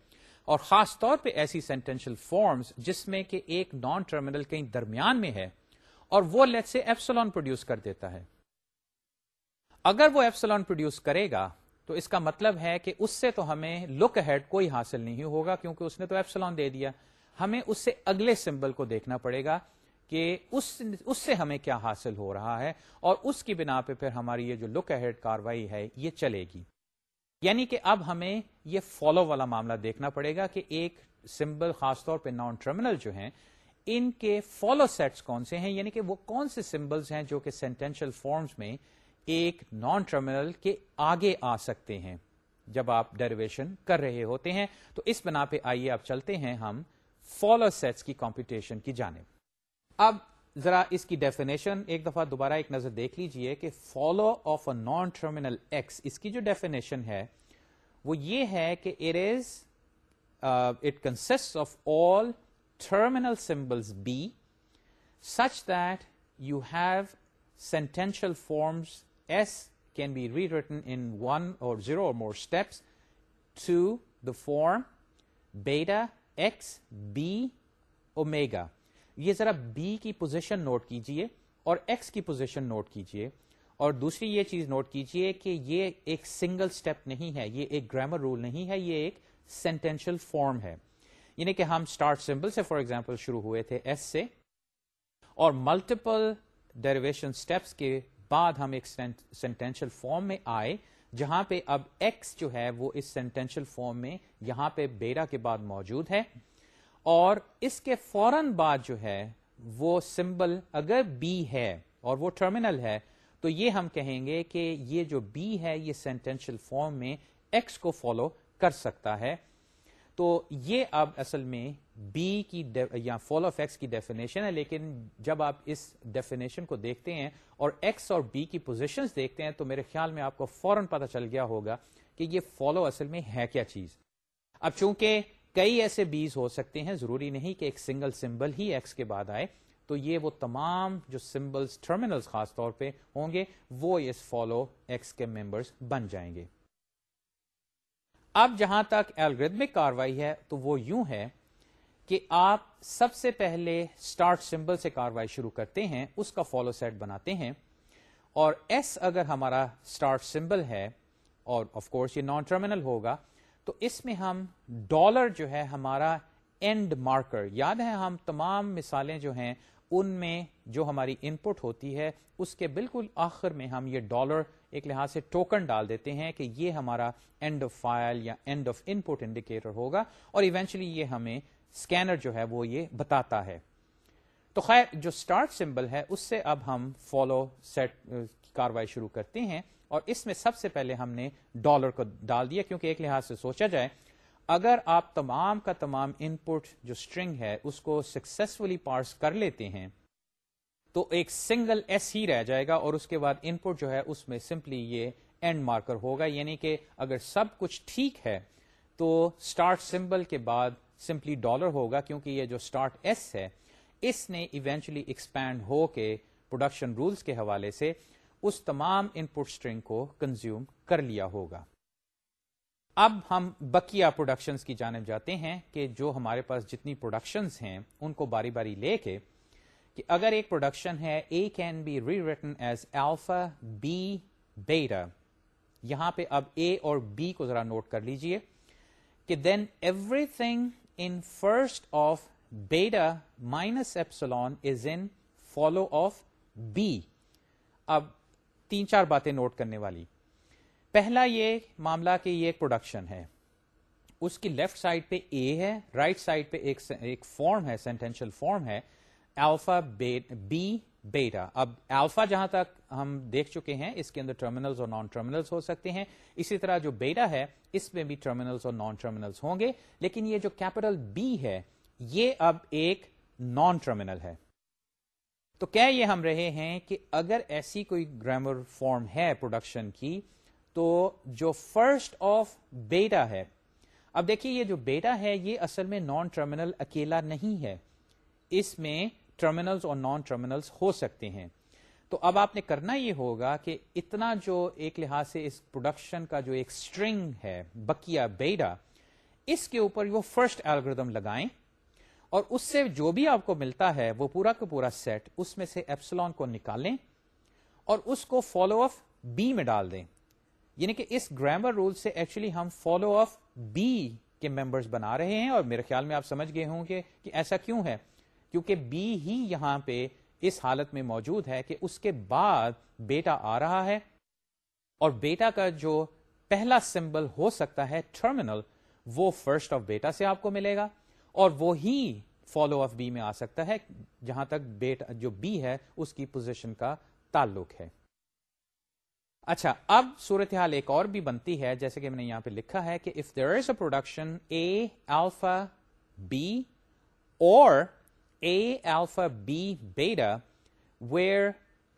اور خاص طور پہ ایسی سینٹینشل فارمز جس میں کہ ایک نان ٹرمینل کہیں درمیان میں ہے اور وہ لیٹ سے ایپسلون پروڈیوس کر دیتا ہے۔ اگر وہ ایپسلون پروڈیوس کرے گا تو اس کا مطلب ہے کہ اس سے تو ہمیں لک ہیڈ کوئی حاصل نہیں ہوگا کیونکہ اس نے تو ایپسلون دے دیا۔ ہمیں اس سے اگلے سمبل کو دیکھنا پڑے گا کہ اس اس سے ہمیں کیا حاصل ہو رہا ہے اور اس کی بنا پہ پھر ہماری یہ جو لک ہیڈ کاروائی ہے یہ چلے گی۔ یعنی کہ اب ہمیں یہ فالو والا معاملہ دیکھنا پڑے گا کہ ایک سمبل خاص طور پہ نان ٹرمینل جو ہیں، ان کے فالو سیٹس کون سے ہیں؟ یعنی کہ وہ کون سے سمبلس ہیں جو کہ سینٹینشل فارمز میں ایک نان ٹرمینل کے آگے آ سکتے ہیں جب آپ ڈیریویشن کر رہے ہوتے ہیں۔ تو اس بنا پہ آئیے آپ چلتے ہیں ہم فالو سیٹس کی کمپٹیشن کی جانب۔ اب ذرا اس کی ڈیفینیشن ایک دفعہ دوبارہ ایک نظر دیکھ لیجیے کہ follow of a non terminal X اس کی جو ڈیفینیشن ہے، وہ یہ ہے کہ it is it consist of all terminal symbols B such that you have sentential forms S can be rewritten in one or zero or more steps to the form beta X B omega یہ ذرا be کی position note کیجیے اور x کی position note کیجیے اور دوسری یہ چیز نوٹ کیجیے کہ یہ ایک سنگل اسٹیپ نہیں ہے، یہ ایک گرامر رول نہیں ہے، یہ ایک سینٹینشل فارم ہے۔ یعنی کہ ہم اسٹارٹ سمبل سے فار ایگزامپل شروع ہوئے تھے ایس سے اور ملٹیپل ڈیریویشن اسٹیپس کے بعد ہم ایک سینٹینشل فارم میں آئے، جہاں پہ اب ایکس جو ہے وہ اس سینٹینشل فارم میں یہاں پہ بیرا کے بعد موجود ہے۔ اور اس کے فوراً بعد جو ہے، وہ سمبل اگر بی ہے اور وہ ٹرمینل ہے، تو یہ ہم کہیں گے کہ یہ جو بی ہے، یہ سینٹینشل فارم میں ایکس کو فالو کر سکتا ہے۔ تو یہ اب اصل میں بی کی یا فال آف ایکس کی ڈیفینیشن ہے، لیکن جب آپ اس ڈیفینیشن کو دیکھتے ہیں اور ایکس اور بی کی پوزیشن دیکھتے ہیں، تو میرے خیال میں آپ کو فوراً پتا چل گیا ہوگا کہ یہ فالو اصل میں ہے کیا چیز۔ اب چونکہ کئی ایسے بیز ہو سکتے ہیں، ضروری نہیں کہ ایک سنگل سمبل ہی ایکس کے بعد آئے، تو یہ وہ تمام جو سمبلس ٹرمینلز خاص طور پہ ہوں گے، وہ اس فالو ایکس کے ممبرس بن جائیں گے۔ اب جہاں تک الگریدمک کاروائی ہے، تو وہ یوں ہے کہ آپ سب سے پہلے اسٹارٹ سمبل سے کاروائی شروع کرتے ہیں، اس کا فالو سیٹ بناتے ہیں، اور ایس اگر ہمارا اسٹارٹ سمبل ہے، اور آف کورس یہ نان ٹرمینل ہوگا تو اس میں ہم ڈالر جو ہے ہمارا اینڈ مارکر یاد ہے ہم تمام مثالیں جو ہیں، ان میں جو ہماری ان پٹ ہوتی ہے، اس کے بالکل آخر میں ہم یہ ڈالر ایک لحاظ سے ٹوکن ڈال دیتے ہیں کہ یہ ہمارا اینڈ آف فائل یا end of input indicator ہوگا اور ایونچولی یہ ہمیں اسکینر جو ہے وہ یہ بتاتا ہے۔ تو خیر، جو اسٹارٹ سمبل ہے، اس سے اب ہم فالو سیٹ کی کاروائی شروع کرتے ہیں۔ اور اس میں سب سے پہلے ہم نے ڈالر کو ڈال دیا، کیونکہ ایک لحاظ سے سوچا جائے، اگر آپ تمام کا تمام ان پٹ جو اسٹرنگ ہے، اس کو سکسیسفلی پارس کر لیتے ہیں، تو ایک سنگل ایس ہی رہ جائے گا اور اس کے بعد ان پٹ جو ہے، اس میں سمپلی یہ اینڈ مارکر ہوگا۔ یعنی کہ اگر سب کچھ ٹھیک ہے، تو اسٹارٹ سمبل کے بعد سمپلی ڈالر ہوگا، کیونکہ یہ جو اسٹارٹ ایس ہے، اس نے ایونچولی ایکسپینڈ ہو کے پروڈکشن رولس کے حوالے سے اس تمام ان پٹ اسٹرنگ کو کنزیوم کر لیا ہوگا۔ اب ہم بکیا پروڈکشنز کی جانب جاتے ہیں کہ جو ہمارے پاس جتنی پروڈکشنز ہیں، ان کو باری باری لے کے کہ اگر ایک پروڈکشن ہے A can be rewritten as alpha B beta یہاں پہ اب اے اور بی کو ذرا نوٹ کر لیجیے کہ then everything in first of beta minus epsilon is in follow of B اب تین چار باتیں نوٹ کرنے والی۔ پہلا یہ معاملہ کہ یہ ایک پروڈکشن ہے۔ اس کی لیفٹ سائڈ پہ اے ہے رائٹ سائڈ پہ ایک فارم ہے سینٹینشل فارم ہے۔ الفا بی بیٹا اب الفا جہاں تک ہم دیکھ چکے ہیں، اس کے اندر ٹرمینلز اور نان ٹرمینلز ہو سکتے ہیں۔ اسی طرح جو بیٹا ہے، اس میں بھی ٹرمینلز اور نان ٹرمینلز ہوں گے۔ لیکن یہ جو کیپٹل بی ہے، یہ اب ایک نان ٹرمینل ہے۔ تو کیا یہ ہم رہے ہیں کہ اگر ایسی کوئی گرامر فارم ہے پروڈکشن کی، تو جو فرسٹ آف بیٹا ہے، اب دیکھیے یہ جو بیٹا ہے، یہ اصل میں نان ٹرمینل اکیلا نہیں ہے۔ اس میں ٹرمینلز اور نان ٹرمینلز ہو سکتے ہیں۔ تو اب آپ نے کرنا یہ ہوگا کہ اتنا جو ایک لحاظ سے اس پروڈکشن کا جو ایک اسٹرنگ ہے، بکیا بیٹا، اس کے اوپر وہ فرسٹ الگریدم لگائیں۔ اور اس سے جو بھی آپ کو ملتا ہے وہ پورا کا پورا سیٹ اس میں سے ایپسلون کو نکالیں اور اس کو فالو آف بی میں ڈال دیں۔ یعنی کہ اس گرامر رول سے ایکچولی ہم فالو آف بی کے ممبرس بنا رہے ہیں اور میرے خیال میں آپ سمجھ گئے ہوں گے کہ ایسا کیوں ہے۔ کیونکہ بی ہی یہاں پہ اس حالت میں موجود ہے کہ اس کے بعد بیٹا آ رہا ہے اور بیٹا کا جو پہلا سمبل ہو سکتا ہے ٹرمینل وہ فرسٹ آف بیٹا سے آپ کو ملے گا۔ اور وہی فالو آف بی میں آ سکتا ہے، جہاں تک بیٹا جو بی ہے، اس کی پوزیشن کا تعلق ہے۔ اچھا اب صورتحال ایک اور بھی بنتی ہے، جیسے کہ میں نے یہاں پہ لکھا ہے کہ if there is a production A alpha B or A alpha B beta where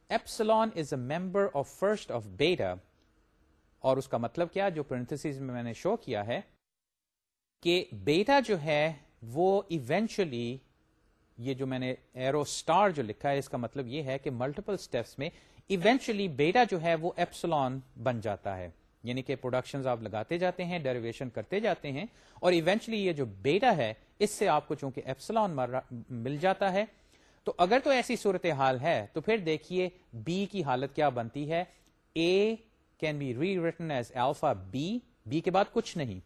epsilon is a member of first of beta اور اس کا مطلب کیا، جو پرنتھس میں میں نے شو کیا ہے، کہ بیٹا جو ہے وہ ایونچولی یہ جو میں نے ایرو اسٹار جو لکھا ہے، اس کا مطلب یہ ہے کہ ملٹیپل اسٹیپس میں ایونچولی بیٹا جو ہے وہ ایپسلون بن جاتا ہے۔ یعنی کہ پروڈکشن آپ لگاتے جاتے ہیں ڈیریویشن کرتے جاتے ہیں اور ایونچولی یہ جو بیٹا ہے، اس سے آپ کو چونکہ ایپسلون مل جاتا ہے۔ تو اگر تو ایسی صورت حال ہے، تو پھر دیکھیے بی کی حالت کیا بنتی ہے۔ A can be rewritten as alpha B B کے بعد کچھ نہیں۔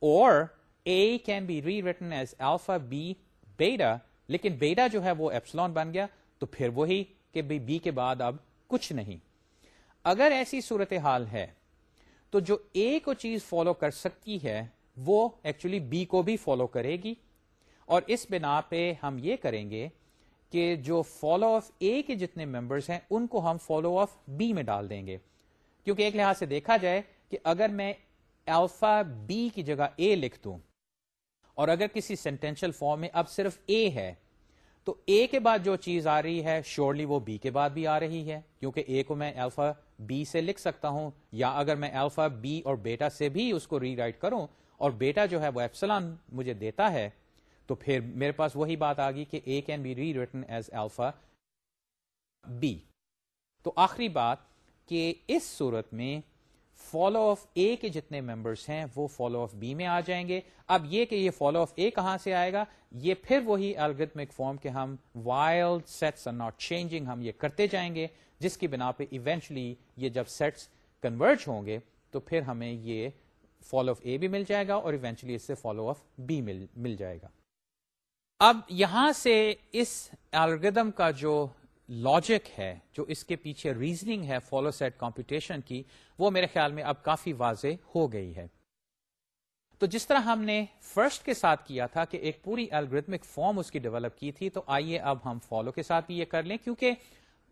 اور A can be rewritten as alpha B beta لیکن بیٹا جو ہے وہ ایپسلون بن گیا، تو پھر وہی کہ بی کے بعد اب کچھ نہیں۔ اگر ایسی صورتحال ہے، تو جو اے کو چیز فالو کر سکتی ہے، وہ ایکچولی بی کو بھی فالو کرے گی۔ اور اس بنا پہ ہم یہ کریں گے کہ جو فالو آف اے کے جتنے ممبرس ہیں، ان کو ہم فالو آف بی میں ڈال دیں گے۔ کیونکہ ایک لحاظ سے دیکھا جائے کہ اگر میں الفا بی کی جگہ اے لکھ دوں اور اگر کسی سینٹینشل فارم میں اب صرف اے ہے، تو اے کے بعد جو چیز آ رہی ہے شیورلی وہ بی کے بعد بھی آ رہی ہے، کیونکہ اے کو میں الفا بی سے لکھ سکتا ہوں، یا اگر میں الفا بی اور بیٹا سے بھی اس کو ری رائٹ کروں اور بیٹا جو ہے وہ ایپسلان مجھے دیتا ہے، تو پھر میرے پاس وہی بات آ گئی کہ A can be rewritten as alpha B تو آخری بات کہ اس صورت میں فالو آف اے کے جتنے ممبرس ہیں وہ فالو آف بی میں آ جائیں گے۔ اب یہ کہ یہ فالو آف اے کہاں سے آئے گا، یہ پھر وہی الگریتمک فارم کہ ہم while sets are not changing ہم یہ کرتے جائیں گے، جس کی بنا پہ ایونچلی یہ جب سیٹس کنورج ہوں گے تو پھر ہمیں یہ فالو آف اے بھی مل جائے گا اور ایونچلی اس سے فالو آف بی مل جائے گا۔ اب یہاں سے اس الگریدم کا جو لاجک ہے، جو اس کے پیچھے ریزننگ ہے فالو سیٹ کمپٹیشن کی، وہ میرے خیال میں اب کافی واضح ہو گئی ہے۔ تو جس طرح ہم نے فرسٹ کے ساتھ کیا تھا کہ ایک پوری الگریدمک فارم اس کی ڈیولپ کی تھی، تو آئیے اب ہم فالو کے ساتھ بھی یہ کر لیں، کیونکہ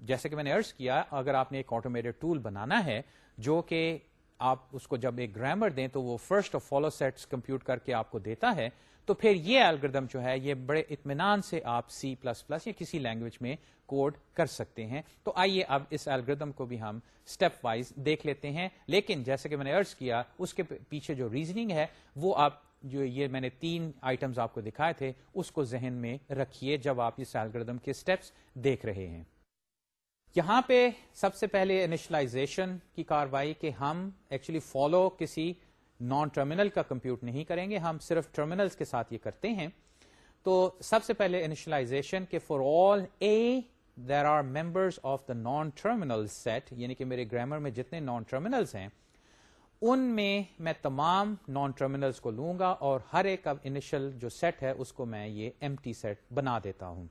جیسے کہ میں نے ارض کیا، اگر آپ نے ایک آٹومیٹڈ ٹول بنانا ہے، جو کہ آپ اس کو جب ایک گرامر دیں تو وہ فرسٹ اور فالو سیٹس کمپیوٹ کر کے آپ کو دیتا ہے تو پھر یہ الگردم جو ہے، یہ بڑے اطمینان سے آپ سی پلس پلس یا کسی لینگویج میں کوڈ کر سکتے ہیں۔ تو آئیے اب اس الگردم کو بھی ہم اسٹیپ وائز دیکھ لیتے ہیں۔ لیکن جیسے کہ میں نے ارض کیا، اس کے پیچھے جو ریزننگ ہے، وہ آپ جو یہ میں نے تین آئٹمز آپ کو دکھائے تھے، اس کو ذہن میں رکھیے جب آپ اس الگردم کے اسٹیپس دیکھ رہے ہیں۔ یہاں پہ سب سے پہلے انیشلائزیشن کی کاروائی کہ ہم ایکچولی فالو کسی نان ٹرمینل کا کمپیوٹ نہیں کریں گے، ہم صرف ٹرمینلز کے ساتھ یہ کرتے ہیں۔ تو سب سے پہلے انیشلائزیشن کے for all A there are members of the non terminal set یعنی کہ میرے گرامر میں جتنے نان ٹرمینلس ہیں، ان میں میں تمام نان ٹرمینلس کو لوں گا اور ہر ایک اب انیشل جو سیٹ ہے، اس کو میں یہ ایم ٹی سیٹ بنا دیتا ہوں۔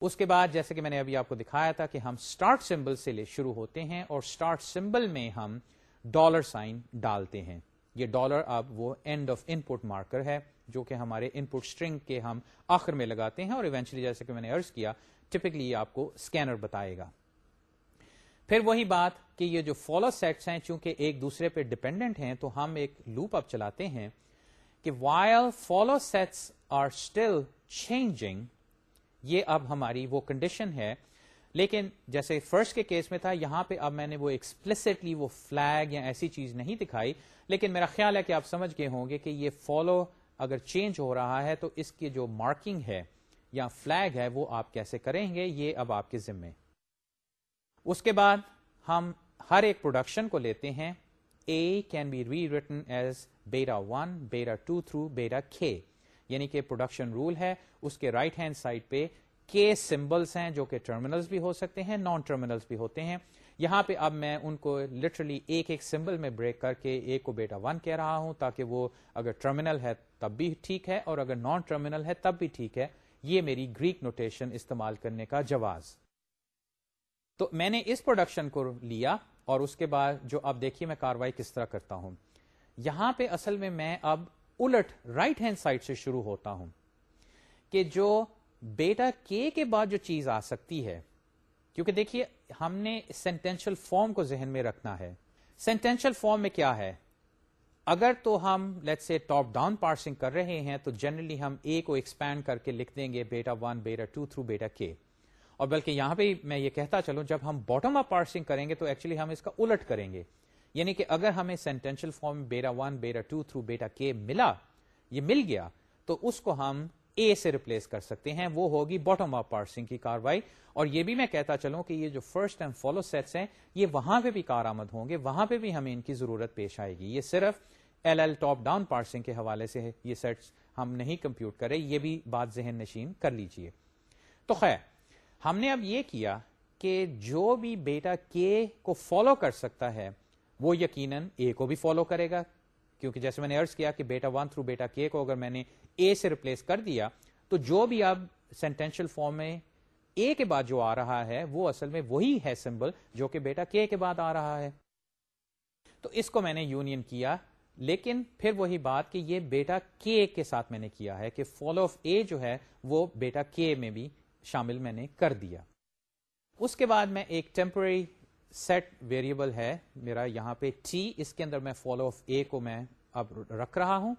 اس کے بعد جیسے کہ میں نے ابھی آپ کو دکھایا تھا کہ ہم اسٹارٹ سمبل سے لے شروع ہوتے ہیں اور اسٹارٹ سمبل میں ہم ڈالر سائن ڈالتے ہیں۔ یہ ڈالر اب وہ end of input marker ہے جو کہ ہمارے ان پٹ اسٹرنگ کے ہم آخر میں لگاتے ہیں اور ایونچلی جیسے کہ میں نے ارض کیا ٹپکلی آپ کو اسکینر بتائے گا۔ پھر وہی بات کہ یہ جو فالو سیٹس ہیں چونکہ ایک دوسرے پہ ڈپینڈنٹ ہیں تو ہم ایک لوپ اب چلاتے ہیں کہ while follow sets are still changing یہ اب ہماری وہ کنڈیشن ہے لیکن جیسے فرسٹ کے کیس میں تھا، یہاں پہ اب میں نے وہ ایکسپلسٹلی وہ فلیگ یا ایسی چیز نہیں دکھائی، لیکن میرا خیال ہے کہ آپ سمجھ گئے ہوں گے کہ یہ فالو اگر چینج ہو رہا ہے تو اس کی جو مارکنگ ہے یا فلیگ ہے، وہ آپ کیسے کریں گے، یہ اب آپ کے ذمے۔ اس کے بعد ہم ہر ایک پروڈکشن کو لیتے ہیں۔ A can be rewritten as beta one beta two through beta K یعنی کہ پروڈکشن رول ہے۔ اس کے رائٹ ہینڈ سائڈ پہ کے سمبلس ہیں جو کہ ٹرمینلس بھی ہو سکتے ہیں نان ٹرمینلس بھی ہوتے ہیں۔ یہاں پہ اب میں ان کو لٹرلی ایک ایک سمبل میں بریک کر کے ایک کو بیٹا ون کہہ رہا ہوں تاکہ وہ اگر ٹرمینل ہے تب بھی ٹھیک ہے اور اگر نان ٹرمینل ہے تب بھی ٹھیک ہے۔ یہ میری گریک نوٹیشن استعمال کرنے کا جواز۔ تو میں نے اس پروڈکشن کو لیا اور اس کے بعد جو اب دیکھیے میں کاروائی کس طرح کرتا ہوں۔ یہاں پہ اصل میں میں اب الٹ رائٹ ہینڈ سائڈ سے شروع ہوتا ہوں کہ جو بیٹا کے کے بعد جو چیز آ سکتی ہے، کیونکہ دیکھیے ہم نے سینٹینشل فارم کو ذہن میں رکھنا ہے۔ سینٹینشل فارم میں کیا ہے؟ اگر تو ہم لیٹ سے ٹاپ ڈاؤن پارسنگ کر رہے ہیں، تو جنرلی ہم اے کو ایکسپینڈ کر کے لکھ دیں گے beta one beta two through beta K اور بلکہ یہاں پہ میں یہ کہتا چلوں، جب ہم باٹم اپ پارسنگ کریں گے تو ایکچولی ہم اس کا الٹ کریں گے۔ یعنی کہ اگر ہمیں sentential form beta one beta two through beta K ملا، یہ مل گیا، تو اس کو ہم اے سے ریپلیس کر سکتے ہیں، وہ ہوگی باٹم اپ پارسنگ کی کاروائی۔ اور یہ بھی میں کہتا چلوں کہ یہ جو فرسٹ اینڈ فالو سیٹس ہیں، یہ وہاں پہ بھی کارآمد ہوں گے، وہاں پہ بھی ہمیں ان کی ضرورت پیش آئے گی۔ یہ صرف L L top down parsing کے حوالے سے یہ سیٹس ہم نہیں کمپیوٹ کرے، یہ بھی بات ذہن نشین کر لیجیے۔ تو خیر، ہم نے اب یہ کیا کہ جو بھی بیٹا کے کو فالو کر سکتا ہے، وہ یقیناً اے کو بھی فالو کرے گا۔ کیونکہ جیسے میں نے ارض کیا کہ بیٹا ون تھرو بیٹا کے کو اگر میں نے اے سے ریپلیس کر دیا، تو جو بھی اب سینٹینشل فارم میں اے کے بعد جو آ رہا ہے، وہ اصل میں وہی ہے سمبل جو کہ بیٹا کے کے بعد آ رہا ہے۔ تو اس کو میں نے یونین کیا، لیکن پھر وہی بات کہ یہ بیٹا کے کے ساتھ میں نے کیا ہے کہ فالو آف اے جو ہے، وہ بیٹا کے میں بھی شامل میں نے کر دیا۔ اس کے بعد میں ایک ٹیمپرری سیٹ ویریبل ہے، میرا یہاں پہ ٹی اس کے اندر میں فالو آف اے کو میں اب رکھ رہا ہوں۔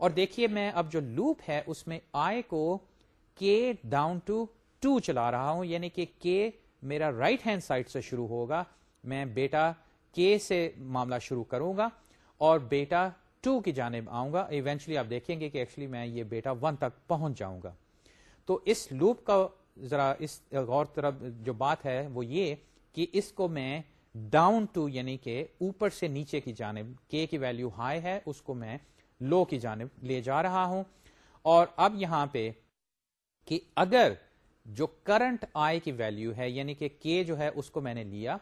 اور دیکھیے میں اب جو لوپ ہے اس میں آئے کو کے ڈاؤن ٹو ٹو چلا رہا ہوں یعنی کہ کے میرا رائٹ ہینڈ سائڈ سے شروع ہوگا، میں بیٹا کے سے معاملہ شروع کروں گا اور بیٹا ٹو کی جانب آؤں گا۔ ایونچلی آپ دیکھیں گے کہ ایکچولی میں یہ بیٹا ون تک پہنچ جاؤں گا۔ تو اس لوپ کا ذرا اس غور طرف جو بات ہے وہ یہ کہ اس کو میں ڈاؤن ٹو یعنی کہ اوپر سے نیچے کی جانب کے کی ویلو ہائی ہے، اس کو میں لو کی جانب لے جا رہا ہوں۔ اور اب یہاں پہ کہ اگر جو کرنٹ آئی کی ویلو ہے یعنی کہ کے جو ہے، اس کو میں نے لیا،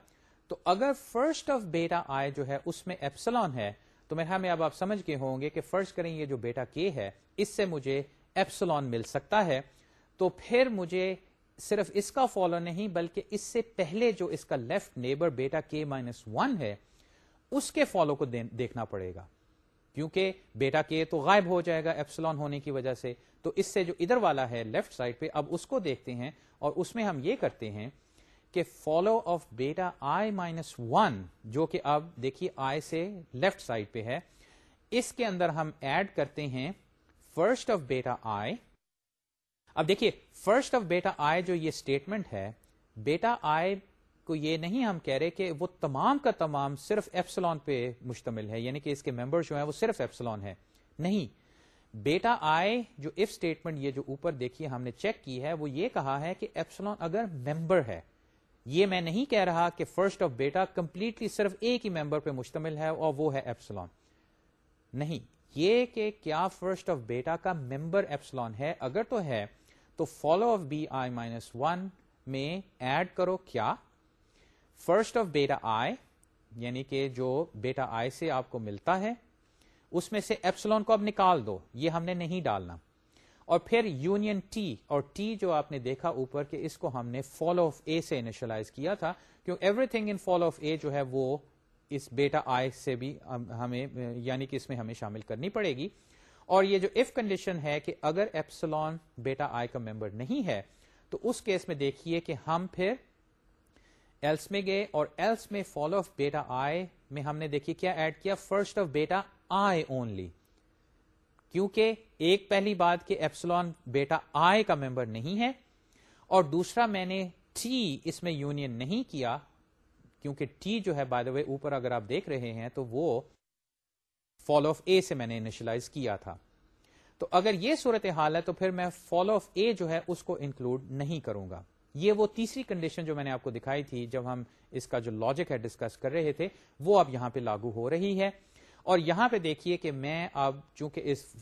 تو اگر فرسٹ آف بیٹا آئی جو ہے، اس میں ایپسلون ہے، تو میرے میں اب آپ سمجھ کے ہوں گے کہ فرض کریں یہ جو بیٹا کے ہے، اس سے مجھے ایپسلون مل سکتا ہے۔ تو پھر مجھے صرف اس کا فالو نہیں، بلکہ اس سے پہلے جو اس کا لیفٹ نیبر بیٹا کے مائنس ون ہے، اس کے فالو کو دیکھنا پڑے گا۔ کیونکہ بیٹا کے تو غائب ہو جائے گا ایپسلون ہونے کی وجہ سے، تو اس سے جو ادھر والا ہے لیفٹ سائڈ پہ، اب اس کو دیکھتے ہیں اور اس میں ہم یہ کرتے ہیں کہ follow of beta I minus one جو کہ اب دیکھیے آئی سے لیفٹ سائڈ پہ ہے، اس کے اندر ہم ایڈ کرتے ہیں فرسٹ آف بیٹا آئی اب دیکھیے فرسٹ آف بیٹا آئی جو یہ اسٹیٹمنٹ ہے بیٹا آئی کو یہ نہیں ہم کہہ رہے کہ وہ تمام کا تمام صرف ایپسلون پہ مشتمل ہے یعنی کہ اس کے ممبر جو ہیں وہ صرف ایپسلون ہے نہیں، بیٹا آئی جو اف اسٹیٹمنٹ یہ جو اوپر دیکھیے ہم نے چیک کی ہے، وہ یہ کہا ہے کہ ایپسلون اگر ممبر ہے۔ یہ میں نہیں کہہ رہا کہ فرسٹ آف بیٹا کمپلیٹلی صرف ایک ہی ممبر پہ مشتمل ہے اور وہ ہے ایپسلون نہیں، یہ کہ کیا فرسٹ آف بیٹا کا ممبر ایپسلون ہے، اگر تو ہے، تو follow of B I minus one میں ایڈ کرو کیا؟ فرسٹ آف بیٹا آئی یعنی کہ جو بیٹا آئی سے آپ کو ملتا ہے، اس میں سے ایپسلون کو اب نکال دو، یہ ہم نے نہیں ڈالنا۔ اور پھر یونین ٹی، اور ٹی جو آپ نے دیکھا اوپر کہ اس کو ہم نے فالو آف اے سے انیشلائز کیا تھا، کیوں everything in follow of A جو ہے وہ اس بیٹا آئی سے بھی ہمیں یعنی کہ اس میں ہمیں شامل کرنی پڑے گی۔ اور یہ جو اف کنڈیشن ہے کہ اگر ایپسلون بیٹا آئی کا ممبر نہیں ہے، تو اس کیس میں دیکھیے کہ ہم پھر ایلس میں گئے اور ایلس میں فالو آف بیٹا آئی میں ہم نے دیکھیے کیا ایڈ کیا? First of beta I only کیونکہ ایک پہلی بات کہ ایپسلون بیٹا آئی کا ممبر نہیں ہے اور دوسرا میں نے ٹی اس میں یونین نہیں کیا کیونکہ ٹی جو ہے بائی وے اوپر اگر آپ دیکھ رہے ہیں تو وہ فالو آف اے سے میں نے انیشلائز کیا تھا. تو اگر یہ صورت حال ہے تو پھر میں فالو آف اے جو ہے اس کو انکلوڈ نہیں کروں گا. یہ وہ تیسری کنڈیشن جو میں نے آپ کو دکھائی تھی، جب ہم اس کا جو لاجک ہے ڈسکس کر رہے تھے، وہ اب یہاں پہ لاگو ہو رہی ہے۔ اور یہاں پہ دیکھیے کہ میں اب چونکہ اس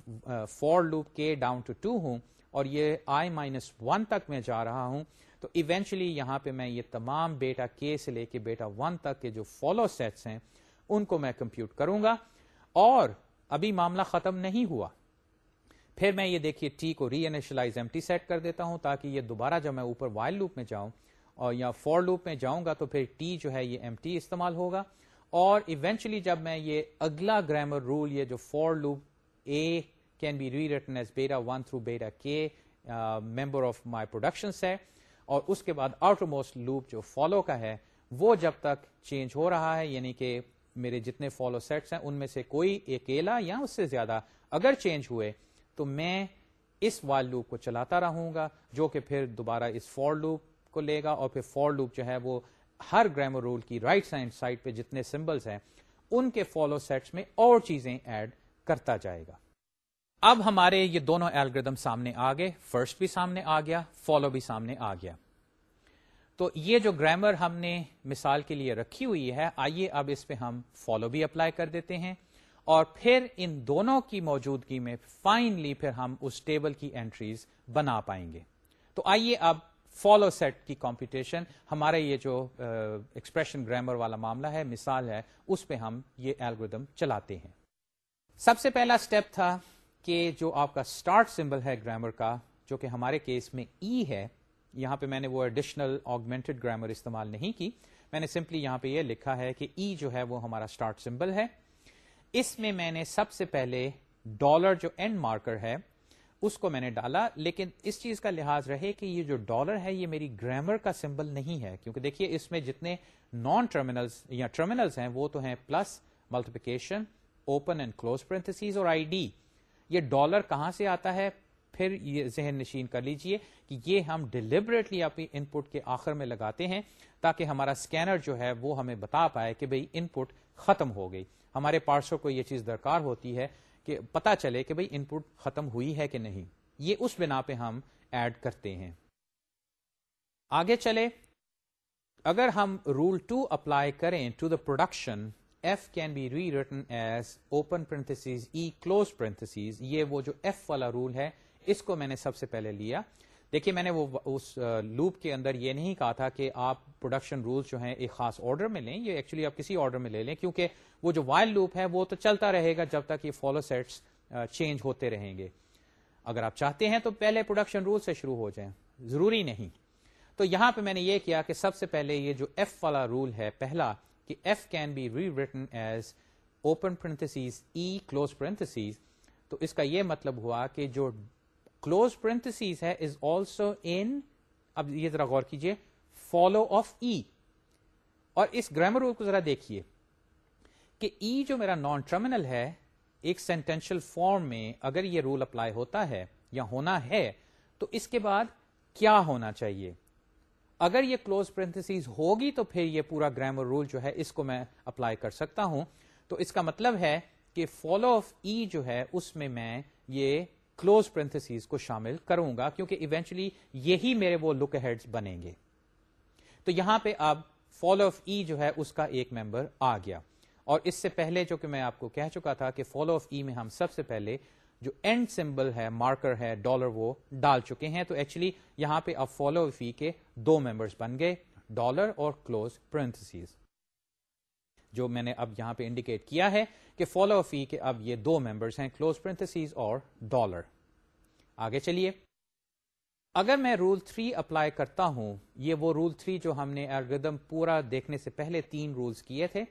فور لوپ کے ڈاؤن ٹو ٹو ہوں اور یہ آئی مائنس ون تک میں جا رہا ہوں، تو ایونچلی یہاں پہ میں یہ تمام بیٹا کے سے لے کے بیٹا ون تک کے جو فالو سیٹس ہیں، ان کو میں کمپیوٹ کروں گا۔ اور ابھی معاملہ ختم نہیں ہوا۔ پھر میں یہ دیکھیے ٹی کو reinitialize empty set کر دیتا ہوں تاکہ یہ دوبارہ جب میں اوپر وائل لوپ میں جاؤں اور یا فور لوپ میں جاؤں گا تو پھر ٹی جو ہے یہ ایم ٹی استعمال ہوگا اور ایونچولی جب میں یہ اگلا گرامر رول یہ جو for loop A can be rewritten as beta one through beta K member of my production ہے اور اس کے بعد آؤٹر موسٹ لوپ جو فالو کا ہے وہ جب تک چینج ہو رہا ہے یعنی کہ میرے جتنے فالو سیٹس ہیں ان میں سے کوئی اکیلا یا اس سے زیادہ اگر چینج ہوئے تو میں اس وال لوپ کو چلاتا رہوں گا، جو کہ پھر دوبارہ اس فور لوپ کو لے گا اور پھر فور لوپ جو ہے وہ ہر گرامر رول کی رائٹ سائڈ سائڈ پہ جتنے سمبلس ہیں، ان کے فالو سیٹس میں اور چیزیں ایڈ کرتا جائے گا۔ اب ہمارے یہ دونوں ایلگردم سامنے آ گئے۔ فرسٹ بھی سامنے آ گیا فالو بھی سامنے آ گیا۔ تو یہ جو گرامر ہم نے مثال کے لیے رکھی ہوئی ہے، آئیے اب اس پہ ہم فالو بھی اپلائی کر دیتے ہیں۔ اور پھر ان دونوں کی موجودگی میں فائنلی پھر ہم اس ٹیبل کی اینٹریز بنا پائیں گے۔ تو آئیے اب فالو سیٹ کی کمپٹیشن ہمارے یہ جو ایکسپریشن گرامر والا معاملہ ہے، مثال ہے، اس پہ ہم یہ الگوریدم چلاتے ہیں۔ سب سے پہلا اسٹیپ تھا کہ جو آپ کا اسٹارٹ سمبل ہے گرامر کا، جو کہ ہمارے کیس میں ای ہے، یہاں پہ میں نے وہ ایڈیشنل آگمنٹڈ گرامر استعمال نہیں کی۔ میں نے سمپلی یہاں پہ یہ لکھا ہے کہ ای جو ہے وہ ہمارا اسٹارٹ سمبل ہے۔ اس میں میں نے سب سے پہلے ڈالر جو اینڈ مارکر ہے، اس کو میں نے ڈالا، لیکن اس چیز کا لحاظ رہے کہ یہ جو ڈالر ہے، یہ میری گرامر کا سمبل نہیں ہے۔ کیونکہ دیکھیے، اس میں جتنے نان ٹرمینلز یا ٹرمینلز ہیں، وہ تو ہیں plus multiplication open and close اور آئی ڈی یہ ڈالر کہاں سے آتا ہے؟ پھر یہ ذہن نشین کر لیجیے کہ یہ ہم ڈیلیبریٹلی اپنی ان پٹ کے آخر میں لگاتے ہیں تاکہ ہمارا اسکینر جو ہے، وہ ہمیں بتا پائے کہ بھئی ان پٹ ختم ہو گئی۔ ہمارے پارسوں کو یہ چیز درکار ہوتی ہے کہ پتا چلے کہ بھئی ان پٹ ختم ہوئی ہے کہ نہیں۔ یہ اس بنا پہ ہم ایڈ کرتے ہیں۔ آگے چلے۔ اگر ہم رول ٹو اپلائی کریں to the production F can be rewritten as open E close یہ وہ جو ایف والا رول ہے، اس کو میں نے سب سے پہلے لیا۔ دیکھیے، میں نے وہ اس لوپ کے اندر یہ نہیں کہا تھا کہ آپ پروڈکشن رولز جو ہیں ایک خاص آرڈر میں لیں، یہ ایکچولی آپ کسی آرڈر میں لے لیں، کیونکہ وہ جو وائل لوپ ہے وہ تو چلتا رہے گا جب تک یہ فالو سیٹس چینج ہوتے رہیں گے۔ اگر آپ چاہتے ہیں تو پہلے پروڈکشن رول سے شروع ہو جائیں، ضروری نہیں۔ تو یہاں پہ میں نے یہ کیا کہ سب سے پہلے یہ جو ایف والا رول ہے، پہلا، کہ F can be rewritten as open E close تو اس کا یہ مطلب ہوا کہ جو کلوز ہے از آلسو ان اب یہ ذرا غور کیجیے فالو آف ای اور اس گرامر رول کو ذرا دیکھیے کہ ای e جو میرا نان ٹرمینل ہے، ایک سینٹینشل فارم میں اگر یہ رول اپلائی ہوتا ہے یا ہونا ہے، تو اس کے بعد کیا ہونا چاہیے؟ اگر یہ کلوز پرنتھس ہوگی تو پھر یہ پورا گرامر رول جو ہے اس کو میں اپلائی کر سکتا ہوں۔ تو اس کا مطلب ہے کہ فالو آف ای جو ہے اس میں میں یہ کلوز پرنتھس کو شامل کروں گا کیونکہ ایونچولی یہی میرے وہ لک ہیڈ بنیں گے۔ تو یہاں پہ اب فالو آف ای جو ہے اس کا ایک ممبر آ گیا۔ اور اس سے پہلے جو کہ میں آپ کو کہہ چکا تھا کہ فالو آف ای میں ہم سب سے پہلے جو اینڈ سمبل ہے مارکر ہے ڈالر وہ ڈال چکے ہیں۔ تو ایکچولی یہاں پہ اب فالو آف ای کے دو ممبرس بن گئے ڈالر اور کلوز پرنتھس جو میں نے اب یہاں پہ انڈیکیٹ کیا ہے کہ فالو آف کے اب یہ دو ممبرس ہیں کلوز پرنتھس اور ڈالر آگے چلیے۔ اگر میں رول 3 اپلائی کرتا ہوں، یہ وہ رول 3 جو ہم نے الگریدم پورا دیکھنے سے پہلے تین رولز کیے تھے،